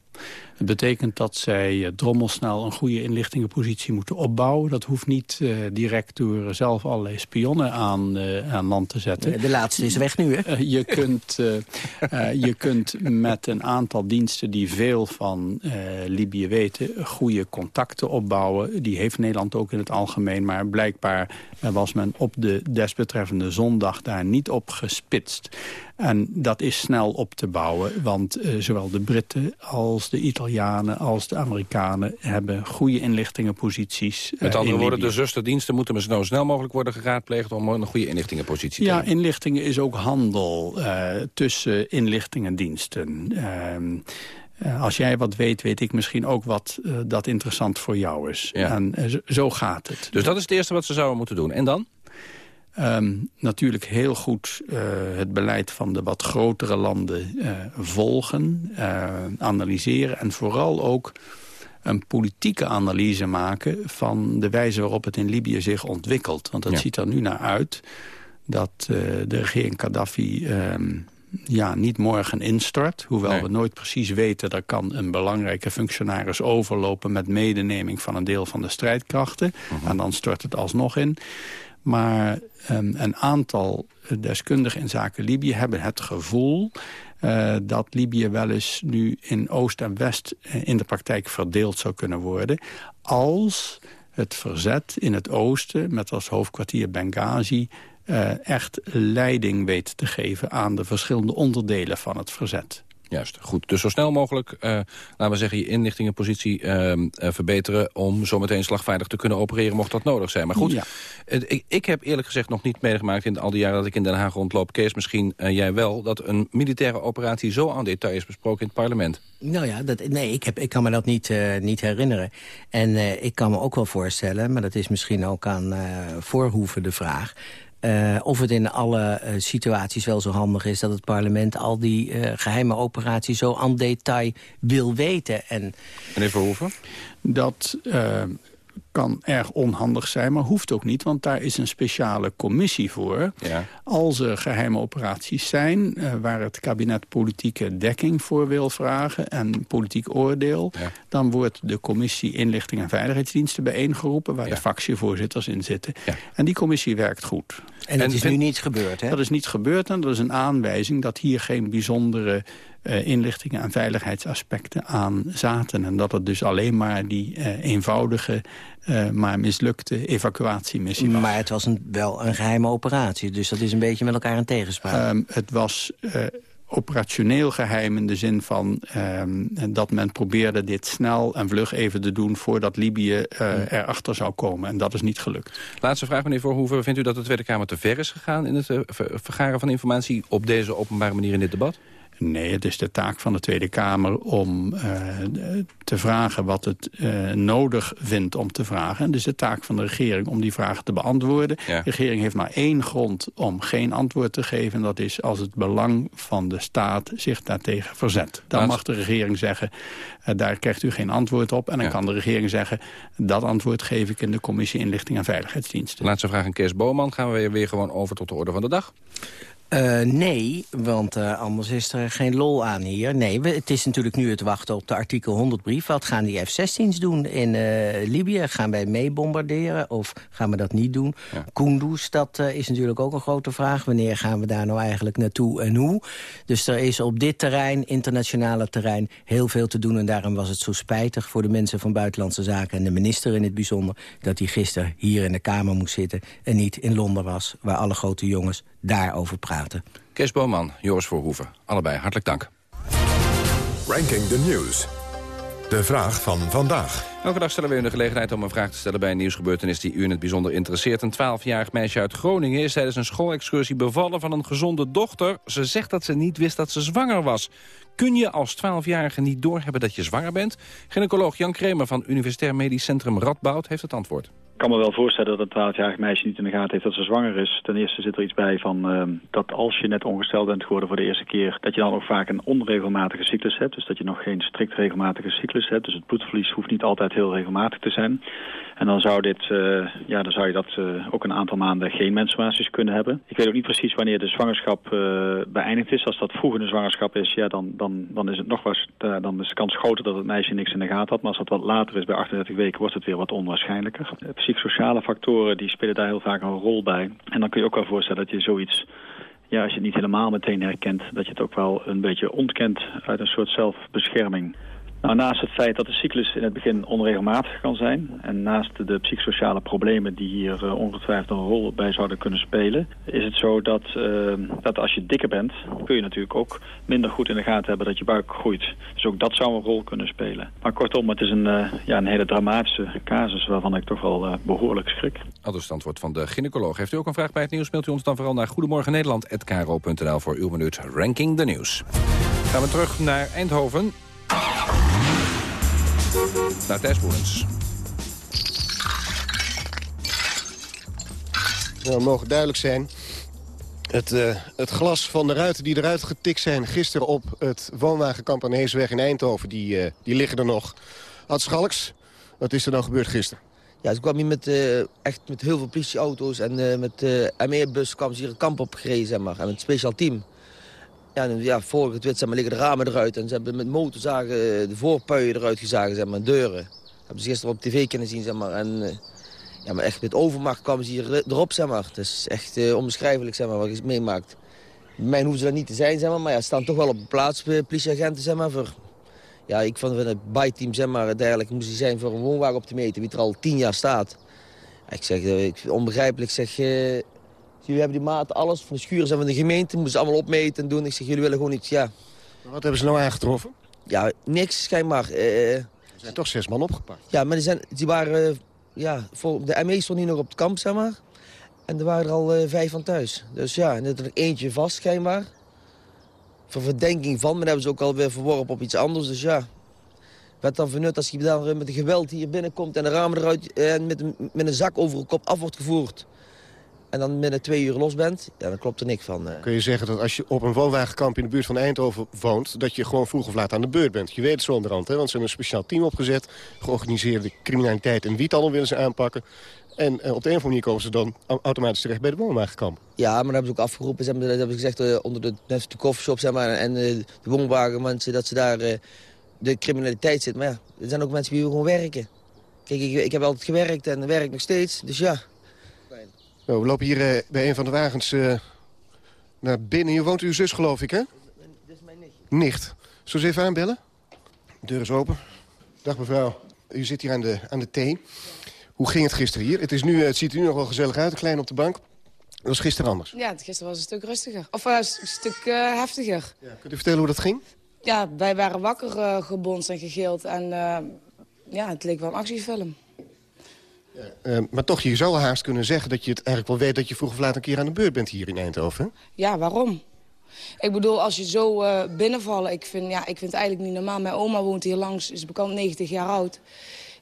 Het betekent dat zij eh, drommelsnel een goede inlichtingenpositie moeten opbouwen. Dat hoeft niet eh, direct door zelf allerlei spionnen aan, eh, aan land te zetten. De laatste is weg nu, hè? Je, kunt, je kunt met een aantal diensten die veel van Libië weten... goede contacten opbouwen. Die heeft Nederland ook in het algemeen. Maar blijkbaar was men op de desbetreffende zondag daar niet op gespitst. En dat is snel op te bouwen, want eh, zowel de Britten als de Italianen als de Amerikanen hebben goede inlichtingenposities. eh, Met andere in woorden, de zusterdiensten moeten maar zo snel mogelijk worden geraadpleegd... om een goede inlichtingenpositie te Ja, hebben. inlichtingen is ook handel eh, tussen inlichtingendiensten. Ehm, eh, als jij wat weet, weet ik misschien ook wat dat interessant voor jou is. Ja. En zo gaat het. Dus dat is het eerste wat ze zouden moeten doen. En dan? Ehm, natuurlijk heel goed eh, het beleid van de wat grotere landen eh, volgen, eh, analyseren... en vooral ook een politieke analyse maken van de wijze waarop het in Libië zich ontwikkelt. Want het Ja. ziet er nu naar uit dat de regering Gaddafi ehm, ja, niet morgen instort. Hoewel Nee. we nooit precies weten, er kan een belangrijke functionaris overlopen... met medeneming van een deel van de strijdkrachten. En dan stort het alsnog in. Maar ehm, een aantal deskundigen in zaken Libië hebben het gevoel... eh, dat Libië wel eens nu in Oost en West eh, in de praktijk verdeeld zou kunnen worden... als het verzet in het oosten, met als hoofdkwartier Benghazi... eh, echt leiding weet te geven aan de verschillende onderdelen van het verzet. Juist, goed. Dus zo snel mogelijk, uh, laten we zeggen, je inlichtingenpositie uh, uh, verbeteren... om zometeen slagvaardig te kunnen opereren, mocht dat nodig zijn. Maar goed, ja. ik, ik, heb eerlijk gezegd nog niet meegemaakt in al die jaren dat ik in Den Haag rondloop. Kees, misschien jij wel, dat een militaire operatie zo aan detail is besproken in het parlement. Nou ja, dat, nee, ik, heb, ik kan me dat niet, niet herinneren. En ik kan me ook wel voorstellen, maar dat is misschien ook aan Voorhoeven de vraag... Uh, of het in alle uh, situaties wel zo handig is... dat het parlement al die uh, geheime operaties zo aan detail wil weten. En, Meneer Verhoeven? Dat kan erg onhandig zijn, maar hoeft ook niet. Want daar is een speciale commissie voor. Ja. Als er geheime operaties zijn... Uh, waar het kabinet politieke dekking voor wil vragen... en politiek oordeel... Ja. dan wordt de commissie Inlichting en Veiligheidsdiensten bijeengeroepen... waar ja. de fractievoorzitters in zitten. En die commissie werkt goed. En dat is nu niet gebeurd, hè? Dat is niet gebeurd en dat is een aanwijzing... dat hier geen bijzondere uh, inlichtingen en veiligheidsaspecten aan zaten. En dat het dus alleen maar die uh, eenvoudige, uh, maar mislukte evacuatiemissie was. Maar het was een, wel een geheime operatie, dus dat is een beetje met elkaar in tegenspraak. Um, het was operationeel geheim in de zin van um, dat men probeerde dit snel en vlug even te doen voordat Libië uh, erachter zou komen. En dat is niet gelukt. Laatste vraag, meneer Voorhoeven. Vindt u dat de Tweede Kamer te ver is gegaan in het uh, vergaren van informatie op deze openbare manier in dit debat? Nee, het is de taak van de Tweede Kamer om uh, te vragen wat het uh, nodig vindt om te vragen. En het is de taak van de regering om die vragen te beantwoorden. Ja. De regering heeft maar één grond om geen antwoord te geven. En dat is als het belang van de staat zich daartegen verzet. Dan Laat... mag de regering zeggen, uh, daar krijgt u geen antwoord op. En dan ja. kan de regering zeggen, dat antwoord geef ik in de Commissie Inlichting en Veiligheidsdiensten. Laatste vraag aan Kees Boman. Gaan we weer gewoon over tot de orde van de dag? Uh, nee, want uh, anders is er geen lol aan hier. Nee, we, het is natuurlijk nu het wachten op de artikel 100 brief. Wat gaan die F-16's doen in uh, Libië? Gaan wij mee bombarderen of gaan we dat niet doen? Ja. Kunduz, dat is natuurlijk ook een grote vraag. Wanneer gaan we daar nou eigenlijk naartoe en hoe? Dus er is op dit terrein, internationale terrein, heel veel te doen. En daarom was het zo spijtig voor de mensen van Buitenlandse Zaken... en de minister in het bijzonder, dat hij gisteren hier in de Kamer moest zitten... en niet in Londen was, waar alle grote jongens daarover praten. Kees Boman, Joris Voorhoeven, allebei hartelijk dank. Ranking the News. De vraag van vandaag. Elke dag stellen we u de gelegenheid om een vraag te stellen bij een nieuwsgebeurtenis die u in het bijzonder interesseert. Een 12-jarig meisje uit Groningen is tijdens een schoolexcursie bevallen van een gezonde dochter. Ze zegt dat ze niet wist dat ze zwanger was. Kun je als 12-jarige niet doorhebben dat je zwanger bent? Gynaecoloog Jan Kremer van Universitair Medisch Centrum Radboud heeft het antwoord. Ik kan me wel voorstellen dat een 12-jarig meisje niet in de gaten heeft dat ze zwanger is. Ten eerste zit er iets bij van uh, dat als je net ongesteld bent geworden voor de eerste keer... dat je dan ook vaak een onregelmatige cyclus hebt. Dus dat je nog geen strikt regelmatige cyclus hebt. Dus het bloedverlies hoeft niet altijd heel regelmatig te zijn. En dan zou, dit, uh, ja, dan zou je dat uh, ook een aantal maanden geen menstruaties kunnen hebben. Ik weet ook niet precies wanneer de zwangerschap uh, beëindigd is. Als dat vroeg de zwangerschap is, ja, dan, dan, dan is het nog was, dan is de kans groter dat het meisje niks in de gaten had. Maar als dat wat later is, bij 38 weken, wordt het weer wat onwaarschijnlijker. Psychosociale factoren die spelen daar heel vaak een rol bij. En dan kun je ook wel voorstellen dat je zoiets ja, als je het niet helemaal meteen herkent, dat je het ook wel een beetje ontkent uit een soort zelfbescherming. Nou, naast het feit dat de cyclus in het begin onregelmatig kan zijn... en naast de psychosociale problemen die hier uh, ongetwijfeld een rol bij zouden kunnen spelen... is het zo dat, uh, dat als je dikker bent, kun je natuurlijk ook minder goed in de gaten hebben dat je buik groeit. Dus ook dat zou een rol kunnen spelen. Maar kortom, het is een, uh, ja, een hele dramatische casus waarvan ik toch wel behoorlijk schrik. Al dus het antwoord van de gynaecoloog. Heeft u ook een vraag bij het nieuws, mailt u ons dan vooral naar Goedemorgen Nederland@kro.nl voor uw minuut Ranking the News. Gaan we terug naar Eindhoven. Naar Thijs Boerens. Nou, mogen duidelijk zijn. Het, uh, het, glas van de ruiten die eruit getikt zijn gisteren op het woonwagenkamp aan de Heesweg in Eindhoven... die, uh, die liggen er nog. Ad Schalks, wat is er dan gebeurd gisteren? Ja, ze kwam hier met, uh, echt met heel veel politieauto's en met de ME-bus kwam ze hier een kamp op gereden, zeg maar. En met een speciaal team. Ja, voor het zeg maar, liggen de ramen eruit. En ze hebben met motorzagen de voorpuien eruit gezagen, zeg maar, deuren. Dat hebben ze gisteren op tv kunnen zien, zeg maar. En ja, maar echt met overmacht kwamen ze hier erop, zeg maar. Het is echt uh, onbeschrijfelijk, zeg maar, wat je meemaakt. Bij mij hoeven ze dat niet te zijn, zeg maar. Maar ja, staan toch wel op de plaats, politieagenten, zeg maar. Voor, ja, ik van het bijteam, zeg maar, dergelijk moest die zijn voor een woonwagen op te meten. Wie er al tien jaar staat. Ik zeg, onbegrijpelijk, zeg... Jullie hebben die maat, alles van de schuren zijn van de gemeente. Moesten ze allemaal opmeten en doen. Ik zeg, jullie willen gewoon iets, ja... Wat hebben ze nou aangetroffen? Ja, niks schijnbaar. Uh, er zijn toch zes man opgepakt. Ja, maar die, zijn, die waren... Uh, ja, voor, de ME stond hier nog op het kamp, zeg maar. En er waren er al uh, vijf van thuis. Dus ja, en er er eentje vast, schijnbaar. Voor verdenking van, maar dat hebben ze ook alweer verworpen op iets anders. Dus ja, werd dan vernut als je dan met geweld hier binnenkomt... en de ramen eruit en met, een, met een zak over de kop af wordt gevoerd en dan binnen twee uur los bent, ja, dan klopt er niks van. Kun je zeggen dat als je op een woonwagenkamp in de buurt van Eindhoven woont... dat je gewoon vroeg of laat aan de beurt bent? Je weet het zo onderhand, hè? want ze hebben een speciaal team opgezet. Georganiseerde criminaliteit en wiethandel willen ze aanpakken. En eh, op de een of andere manier komen ze dan automatisch terecht bij de woonwagenkamp. Ja, maar dat hebben ze ook afgeroepen. Ze hebben, dat hebben ze gezegd uh, onder de, de coffeeshop zeg maar, en de woonwagenmensen... dat ze daar de criminaliteit zit. Maar ja, er zijn ook mensen die gewoon werken. Kijk, ik, ik heb altijd gewerkt en werk nog steeds, dus ja... Nou, we lopen hier uh, bij een van de wagens uh, naar binnen. Hier woont uw zus, geloof ik, hè? Dit is mijn nichtje. Nicht. Zullen we eens even aanbellen? De deur is open. Dag mevrouw. U zit hier aan de, aan de thee. Hoe ging het gisteren hier? Het, is nu, het ziet er nu nog wel gezellig uit, klein op de bank. Dat was gisteren anders. Ja, gisteren was een stuk rustiger. Of uh, een stuk heftiger. Ja, kunt u vertellen hoe dat ging? Ja, wij waren wakker uh, gebonst en gegild. En ja, het leek wel een actiefilm. Uh, maar toch, je zou haast kunnen zeggen dat je het eigenlijk wel weet... dat je vroeg of laat een keer aan de beurt bent hier in Eindhoven. Ja, waarom? Ik bedoel, als je zo uh, binnenvallen... Ik vind, ja, ik vind het eigenlijk niet normaal. Mijn oma woont hier langs, is bekend 90 jaar oud.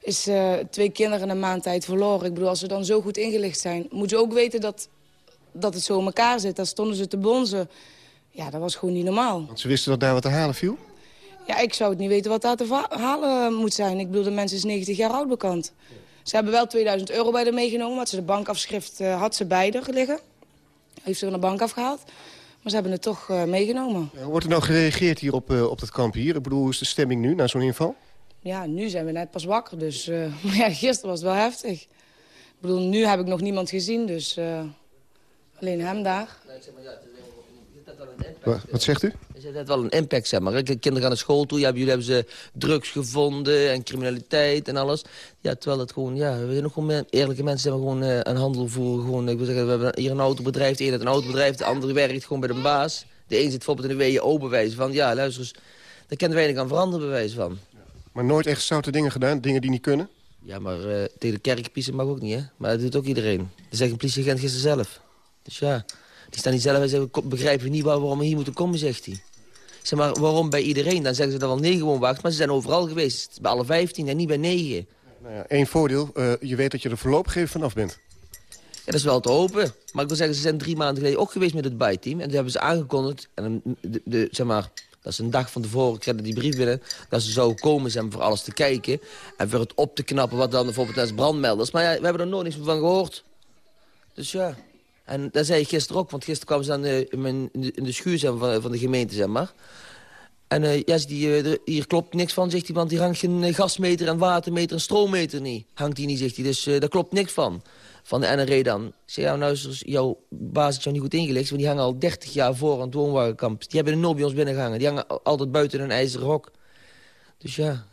Is uh, twee kinderen een maand tijd verloren. Ik bedoel, als ze dan zo goed ingelicht zijn... moeten ze ook weten dat, dat het zo in elkaar zit. Dan stonden ze te bonzen. Ja, dat was gewoon niet normaal. Want ze wisten dat daar wat te halen viel? Ja, ik zou het niet weten wat daar te halen moet zijn. Ik bedoel, de mensen is 90 jaar oud bekend. Ze hebben wel 2000 euro bij haar meegenomen. Want ze de bankafschrift uh, had ze bij haar liggen. Heeft ze van de bank afgehaald. Maar ze hebben het toch uh, meegenomen. Ja, wordt er nou gereageerd hier op, uh, op dat kamp hier? Ik bedoel, hoe is de stemming nu na zo'n inval? Ja, nu zijn we net pas wakker. Dus (laughs) ja, gisteren was het wel heftig. Ik bedoel, nu heb ik nog niemand gezien. Dus alleen hem daar. Nee, ik zeg maar, ja, wat, wat zegt u? Het heeft wel een impact, zeg maar. Kinderen gaan naar school toe. Ja, jullie hebben ze drugs gevonden en criminaliteit en alles. Ja, terwijl het gewoon, ja, we zijn nog gewoon eerlijke mensen gewoon uh, een handel voeren. Gewoon, ik wil zeggen, we hebben hier een autobedrijf. De ene heeft een autobedrijf, de andere werkt gewoon bij de baas. De een zit bijvoorbeeld in de WO-bewijs van, ja, luister eens, daar kennen weinig aan veranderen bewijs van. Maar nooit echt stoute dingen gedaan, dingen die niet kunnen? Ja, maar uh, tegen de kerk mag ook niet, hè. Maar dat doet ook iedereen. Dat zegt een politieagent gisteren zelf. Dus ja... Die staan niet zelf en zeggen, begrijpen we niet waarom we hier moeten komen, zegt hij. Zeg maar, waarom bij iedereen? Dan zeggen ze dat wel negen woonwagens, maar ze zijn overal geweest. Bij alle vijftien en niet bij negen. Nou ja, Eén voordeel, uh, je weet dat je er voorlopig even vanaf bent. Ja, dat is wel te hopen. Maar ik wil zeggen, ze zijn drie maanden geleden ook geweest met het bijteam. En toen hebben ze aangekondigd, en de, de, zeg maar, dat is een dag van tevoren, kregen die brief binnen... dat ze zouden komen zijn voor alles te kijken. En voor het op te knappen, wat dan bijvoorbeeld als brandmelders. Maar ja, we hebben er nooit niks van gehoord. Dus ja... En dat zei ik gisteren ook, want gisteren kwamen ze dan uh, in, mijn, in, de, schuur van, van de gemeente, zeg maar. En uh, ja, die, uh, hier klopt niks van, zegt hij, want die hangt geen gasmeter en watermeter en stroommeter niet. Hangt die niet, zegt hij, dus daar klopt niks van. Van de NRE dan. Ik zei, nou is jouw basis jou niet goed ingelicht, want die hangen al 30 jaar voor aan het woonwagenkamp. Die hebben nooit bij ons binnengehangen, die hangen altijd buiten een ijzeren hok. Dus ja.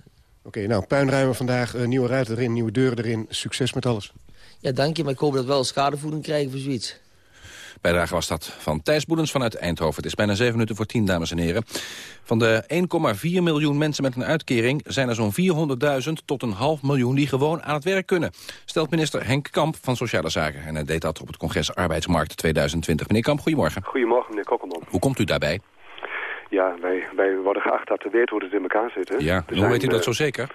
Oké, nou, puinruimen vandaag, nieuwe ruiten erin, nieuwe deuren erin. Succes met alles. Ja, dank je, maar ik hoop dat we wel schadevoeding krijgen voor zoiets. Bijdrage was dat van Thijs Boedens vanuit Eindhoven. Het is bijna 7 minuten voor 10, dames en heren. Van de 1,4 miljoen mensen met een uitkering... zijn er zo'n 400.000 tot een half miljoen die gewoon aan het werk kunnen. Stelt minister Henk Kamp van Sociale Zaken. En hij deed dat op het congres Arbeidsmarkt 2020. Meneer Kamp, goedemorgen. Goedemorgen, meneer Kokkelman. Hoe komt u daarbij? Ja, wij, wij worden geacht dat te weten hoe het in elkaar zit. Hè? Ja, hoe weet u dat zo zeker?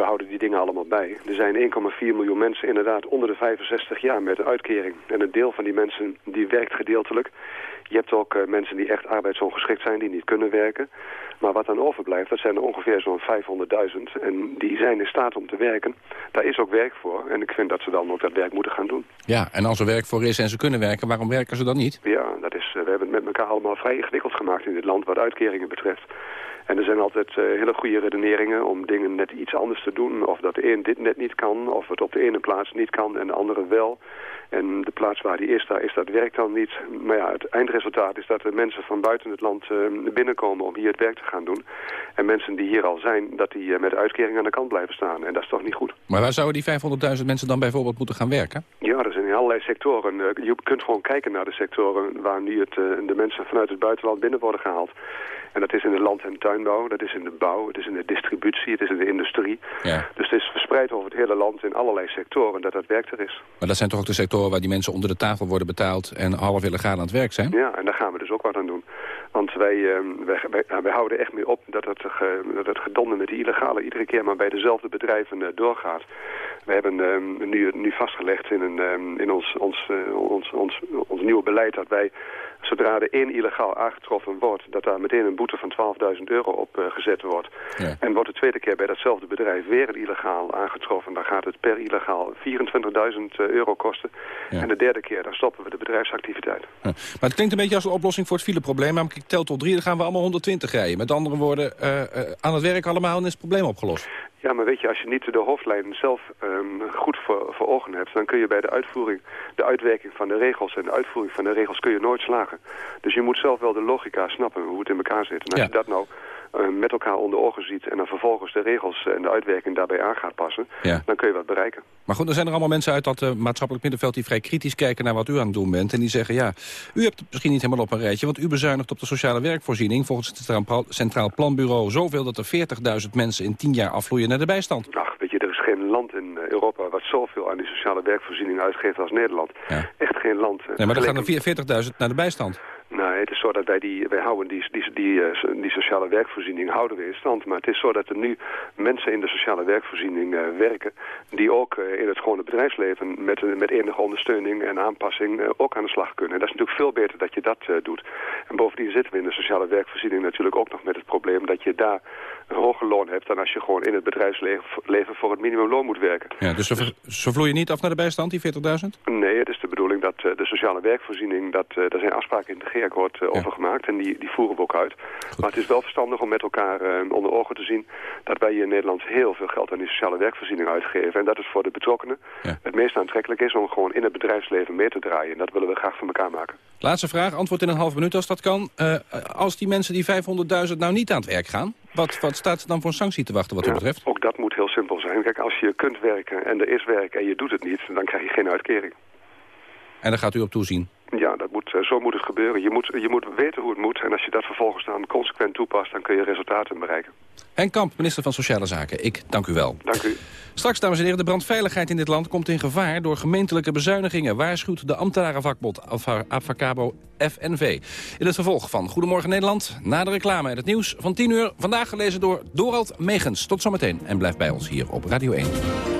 We houden die dingen allemaal bij. Er zijn 1,4 miljoen mensen inderdaad onder de 65 jaar met een uitkering. En een deel van die mensen die werkt gedeeltelijk. Je hebt ook uh, mensen die echt arbeidsongeschikt zijn, die niet kunnen werken. Maar wat dan overblijft, dat zijn er ongeveer zo'n 500.000. En die zijn in staat om te werken. Daar is ook werk voor. En ik vind dat ze dan ook dat werk moeten gaan doen. Ja, en als er werk voor is en ze kunnen werken, waarom werken ze dan niet? Ja, dat is, uh, we hebben het met elkaar allemaal vrij ingewikkeld gemaakt in dit land wat uitkeringen betreft. En er zijn altijd uh, hele goede redeneringen om dingen net iets anders te doen. Of dat de een dit net niet kan, of het op de ene plaats niet kan en de andere wel. En de plaats waar die is, daar is dat werkt dan niet. Maar ja, het eindresultaat resultaat is dat er mensen van buiten het land binnenkomen om hier het werk te gaan doen. En mensen die hier al zijn, dat die met uitkering aan de kant blijven staan. En dat is toch niet goed. Maar waar zouden die 500.000 mensen dan bijvoorbeeld moeten gaan werken? Ja, dat zijn in allerlei sectoren. je kunt gewoon kijken naar de sectoren waar nu het, de mensen vanuit het buitenland binnen worden gehaald. En dat is in de land- en tuinbouw, dat is in de bouw, het is in de distributie, het is in de industrie. Ja. Dus het is verspreid over het hele land in allerlei sectoren dat dat werk er is. Maar dat zijn toch ook de sectoren waar die mensen onder de tafel worden betaald en half illegaal aan het werk zijn? Ja, en daar gaan we dus ook wat aan doen. Want wij, uh, wij, wij, wij, houden echt mee op dat het, dat het gedonde met die illegale iedere keer maar bij dezelfde bedrijven uh, doorgaat. We hebben uh, nu, nu vastgelegd in, een, um, in ons, ons, uh, ons, ons, ons nieuwe beleid dat wij zodra er één illegaal aangetroffen wordt... dat daar meteen een boete van 12.000 euro op uh, gezet wordt. Ja. En wordt de tweede keer bij datzelfde bedrijf weer een illegaal aangetroffen... dan gaat het per illegaal 24.000 euro kosten. Ja. En de derde keer, dan stoppen we de bedrijfsactiviteit. Ja. Maar het klinkt een beetje als een oplossing voor het fileprobleem. Maar ik tel tot drie, dan gaan we allemaal 120 rijden. Met andere woorden, uh, uh, aan het werk allemaal en is het probleem opgelost. Ja, maar weet je, als je niet de hoofdlijnen zelf um, goed voor, voor ogen hebt... dan kun je bij de uitvoering, de uitwerking van de regels... en de uitvoering van de regels kun je nooit slagen. Dus je moet zelf wel de logica snappen hoe het in elkaar zit. En als ja. je dat nou met elkaar onder ogen ziet... en dan vervolgens de regels en de uitwerking daarbij aan gaat passen... Ja. dan kun je wat bereiken. Maar goed, er zijn er allemaal mensen uit dat uh, maatschappelijk middenveld... die vrij kritisch kijken naar wat u aan het doen bent. En die zeggen, ja, u hebt het misschien niet helemaal op een rijtje... want u bezuinigt op de sociale werkvoorziening... volgens het Centraal Planbureau zoveel dat er 40.000 mensen in 10 jaar afvloeien naar de bijstand. Ach, weet je, er is geen land in Europa wat zoveel aan die sociale werkvoorziening uitgeeft als Nederland. Ja. Echt geen land. Nee, maar dan gaan er 40.000 naar de bijstand. Nee, het is zo dat wij, die, wij houden die, die, die, die sociale werkvoorziening houden we in stand. Maar het is zo dat er nu mensen in de sociale werkvoorziening uh, werken... die ook uh, in het gewone bedrijfsleven met, met enige ondersteuning en aanpassing ook aan de slag kunnen. En dat is natuurlijk veel beter dat je dat doet. En bovendien zitten we in de sociale werkvoorziening natuurlijk ook nog met het probleem... dat je daar hoger loon hebt dan als je gewoon in het bedrijfsleven voor het minimumloon moet werken. Ja, dus ze, ze vloeien niet af naar de bijstand, die 40.000? Nee, het is de bedoeling dat de sociale werkvoorziening... dat daar zijn afspraken in het regeerakkoord uh, over gemaakt en die, die voeren we ook uit. Goed. Maar het is wel verstandig om met elkaar onder ogen te zien... dat wij hier in Nederland heel veel geld aan die sociale werkvoorziening uitgeven. En dat het voor de betrokkenen ja. het meest aantrekkelijk is... om gewoon in het bedrijfsleven mee te draaien. En dat willen we graag van elkaar maken. Laatste vraag, antwoord in een half minuut als dat kan. Uh, als die mensen die 500.000 nou niet aan het werk gaan... Wat, wat staat er dan voor een sanctie te wachten wat ja, u betreft? Ook dat moet heel simpel zijn. Kijk, als je kunt werken en er is werk en je doet het niet... dan krijg je geen uitkering. En daar gaat u op toezien? Ja, dat moet, zo moet het gebeuren. Je moet, je moet weten hoe het moet. En als je dat vervolgens dan consequent toepast, dan kun je resultaten bereiken. Henk Kamp, minister van Sociale Zaken. Ik dank u wel. Dank u. Straks, dames en heren, de brandveiligheid in dit land komt in gevaar... door gemeentelijke bezuinigingen, waarschuwt de ambtenarenvakbond Avacabo FNV. In het vervolg van Goedemorgen Nederland, na de reclame en het nieuws van 10 uur. Vandaag gelezen door Dorald Megens. Tot zometeen en blijf bij ons hier op Radio 1.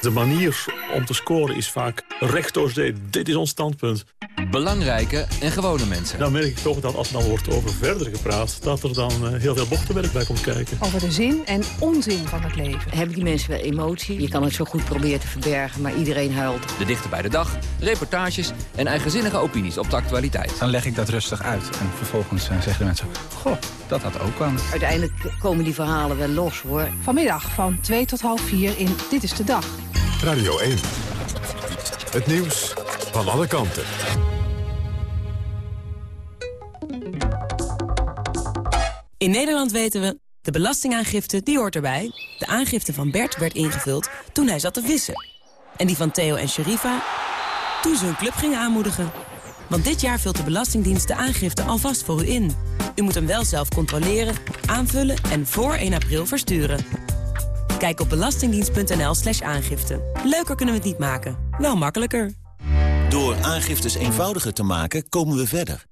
De manier om te scoren is vaak recht door zee. Dit is ons standpunt. Belangrijke en gewone mensen. Dan merk ik toch dat als er dan wordt over verder gepraat... dat er dan uh, heel veel bochtenwerk bij komt kijken. Over de zin en onzin van het leven. Hebben die mensen wel emotie? Je kan het zo goed proberen te verbergen, maar iedereen huilt. De dichter bij de dag, reportages en eigenzinnige opinies op de actualiteit. Dan leg ik dat rustig uit en vervolgens uh, zeggen de mensen... Goh, dat had ook wel. Uiteindelijk komen die verhalen wel los, hoor. Vanmiddag van 2 tot half 4 in Dit is de Dag. Radio 1. Het nieuws van alle kanten. In Nederland weten we, de belastingaangifte die hoort erbij. De aangifte van Bert werd ingevuld toen hij zat te vissen. En die van Theo en Sherifa toen ze hun club gingen aanmoedigen. Want dit jaar vult de Belastingdienst de aangifte alvast voor u in. U moet hem wel zelf controleren, aanvullen en voor 1 april versturen. Kijk op belastingdienst.nl slash aangifte. Leuker kunnen we het niet maken, wel makkelijker. Door aangiftes eenvoudiger te maken, komen we verder.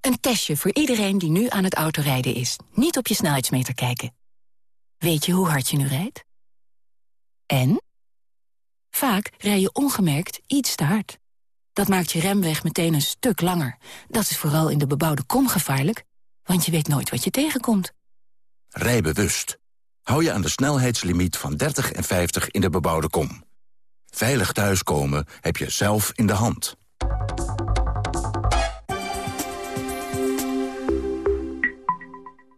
Een testje voor iedereen die nu aan het autorijden is. Niet op je snelheidsmeter kijken. Weet je hoe hard je nu rijdt? En? Vaak rij je ongemerkt iets te hard. Dat maakt je remweg meteen een stuk langer. Dat is vooral in de bebouwde kom gevaarlijk, want je weet nooit wat je tegenkomt. Rij bewust. Hou je aan de snelheidslimiet van 30 en 50 in de bebouwde kom. Veilig thuiskomen heb je zelf in de hand.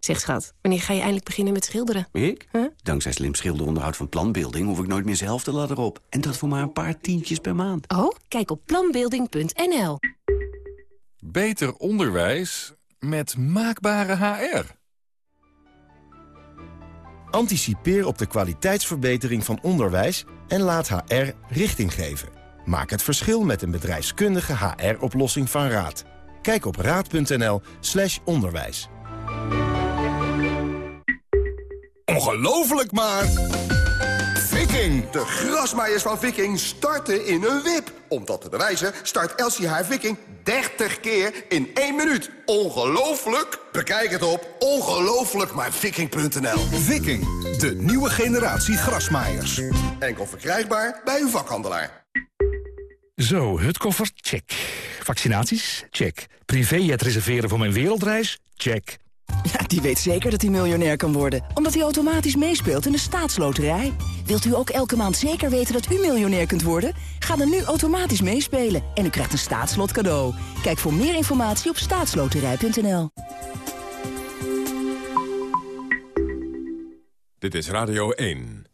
Zeg schat, wanneer ga je eindelijk beginnen met schilderen? Ik? Huh? Dankzij slim schilderonderhoud van Planbeelding hoef ik nooit meer zelf de ladder op. En dat voor maar een paar tientjes per maand. Oh, kijk op planbeelding.nl. Beter onderwijs met maakbare HR. Anticipeer op de kwaliteitsverbetering van onderwijs en laat HR richting geven. Maak het verschil met een bedrijfskundige HR-oplossing van Raad. Kijk op raad.nl slash onderwijs. Ongelooflijk maar... Viking, de grasmaaiers van Viking, starten in een wip. Om dat te bewijzen start Elsie haar Viking 30 keer in 1 minuut. Ongelooflijk? Bekijk het op ongelooflijkmaarviking.nl Viking, de nieuwe generatie grasmaaiers. Enkel verkrijgbaar bij uw vakhandelaar. Zo, hutkoffer, check. Vaccinaties? Check. Privéjet reserveren voor mijn wereldreis? Check. Ja, die weet zeker dat hij miljonair kan worden. Omdat hij automatisch meespeelt in de staatsloterij. Wilt u ook elke maand zeker weten dat u miljonair kunt worden? Ga dan nu automatisch meespelen en u krijgt een staatslot cadeau. Kijk voor meer informatie op staatsloterij.nl. Dit is Radio 1.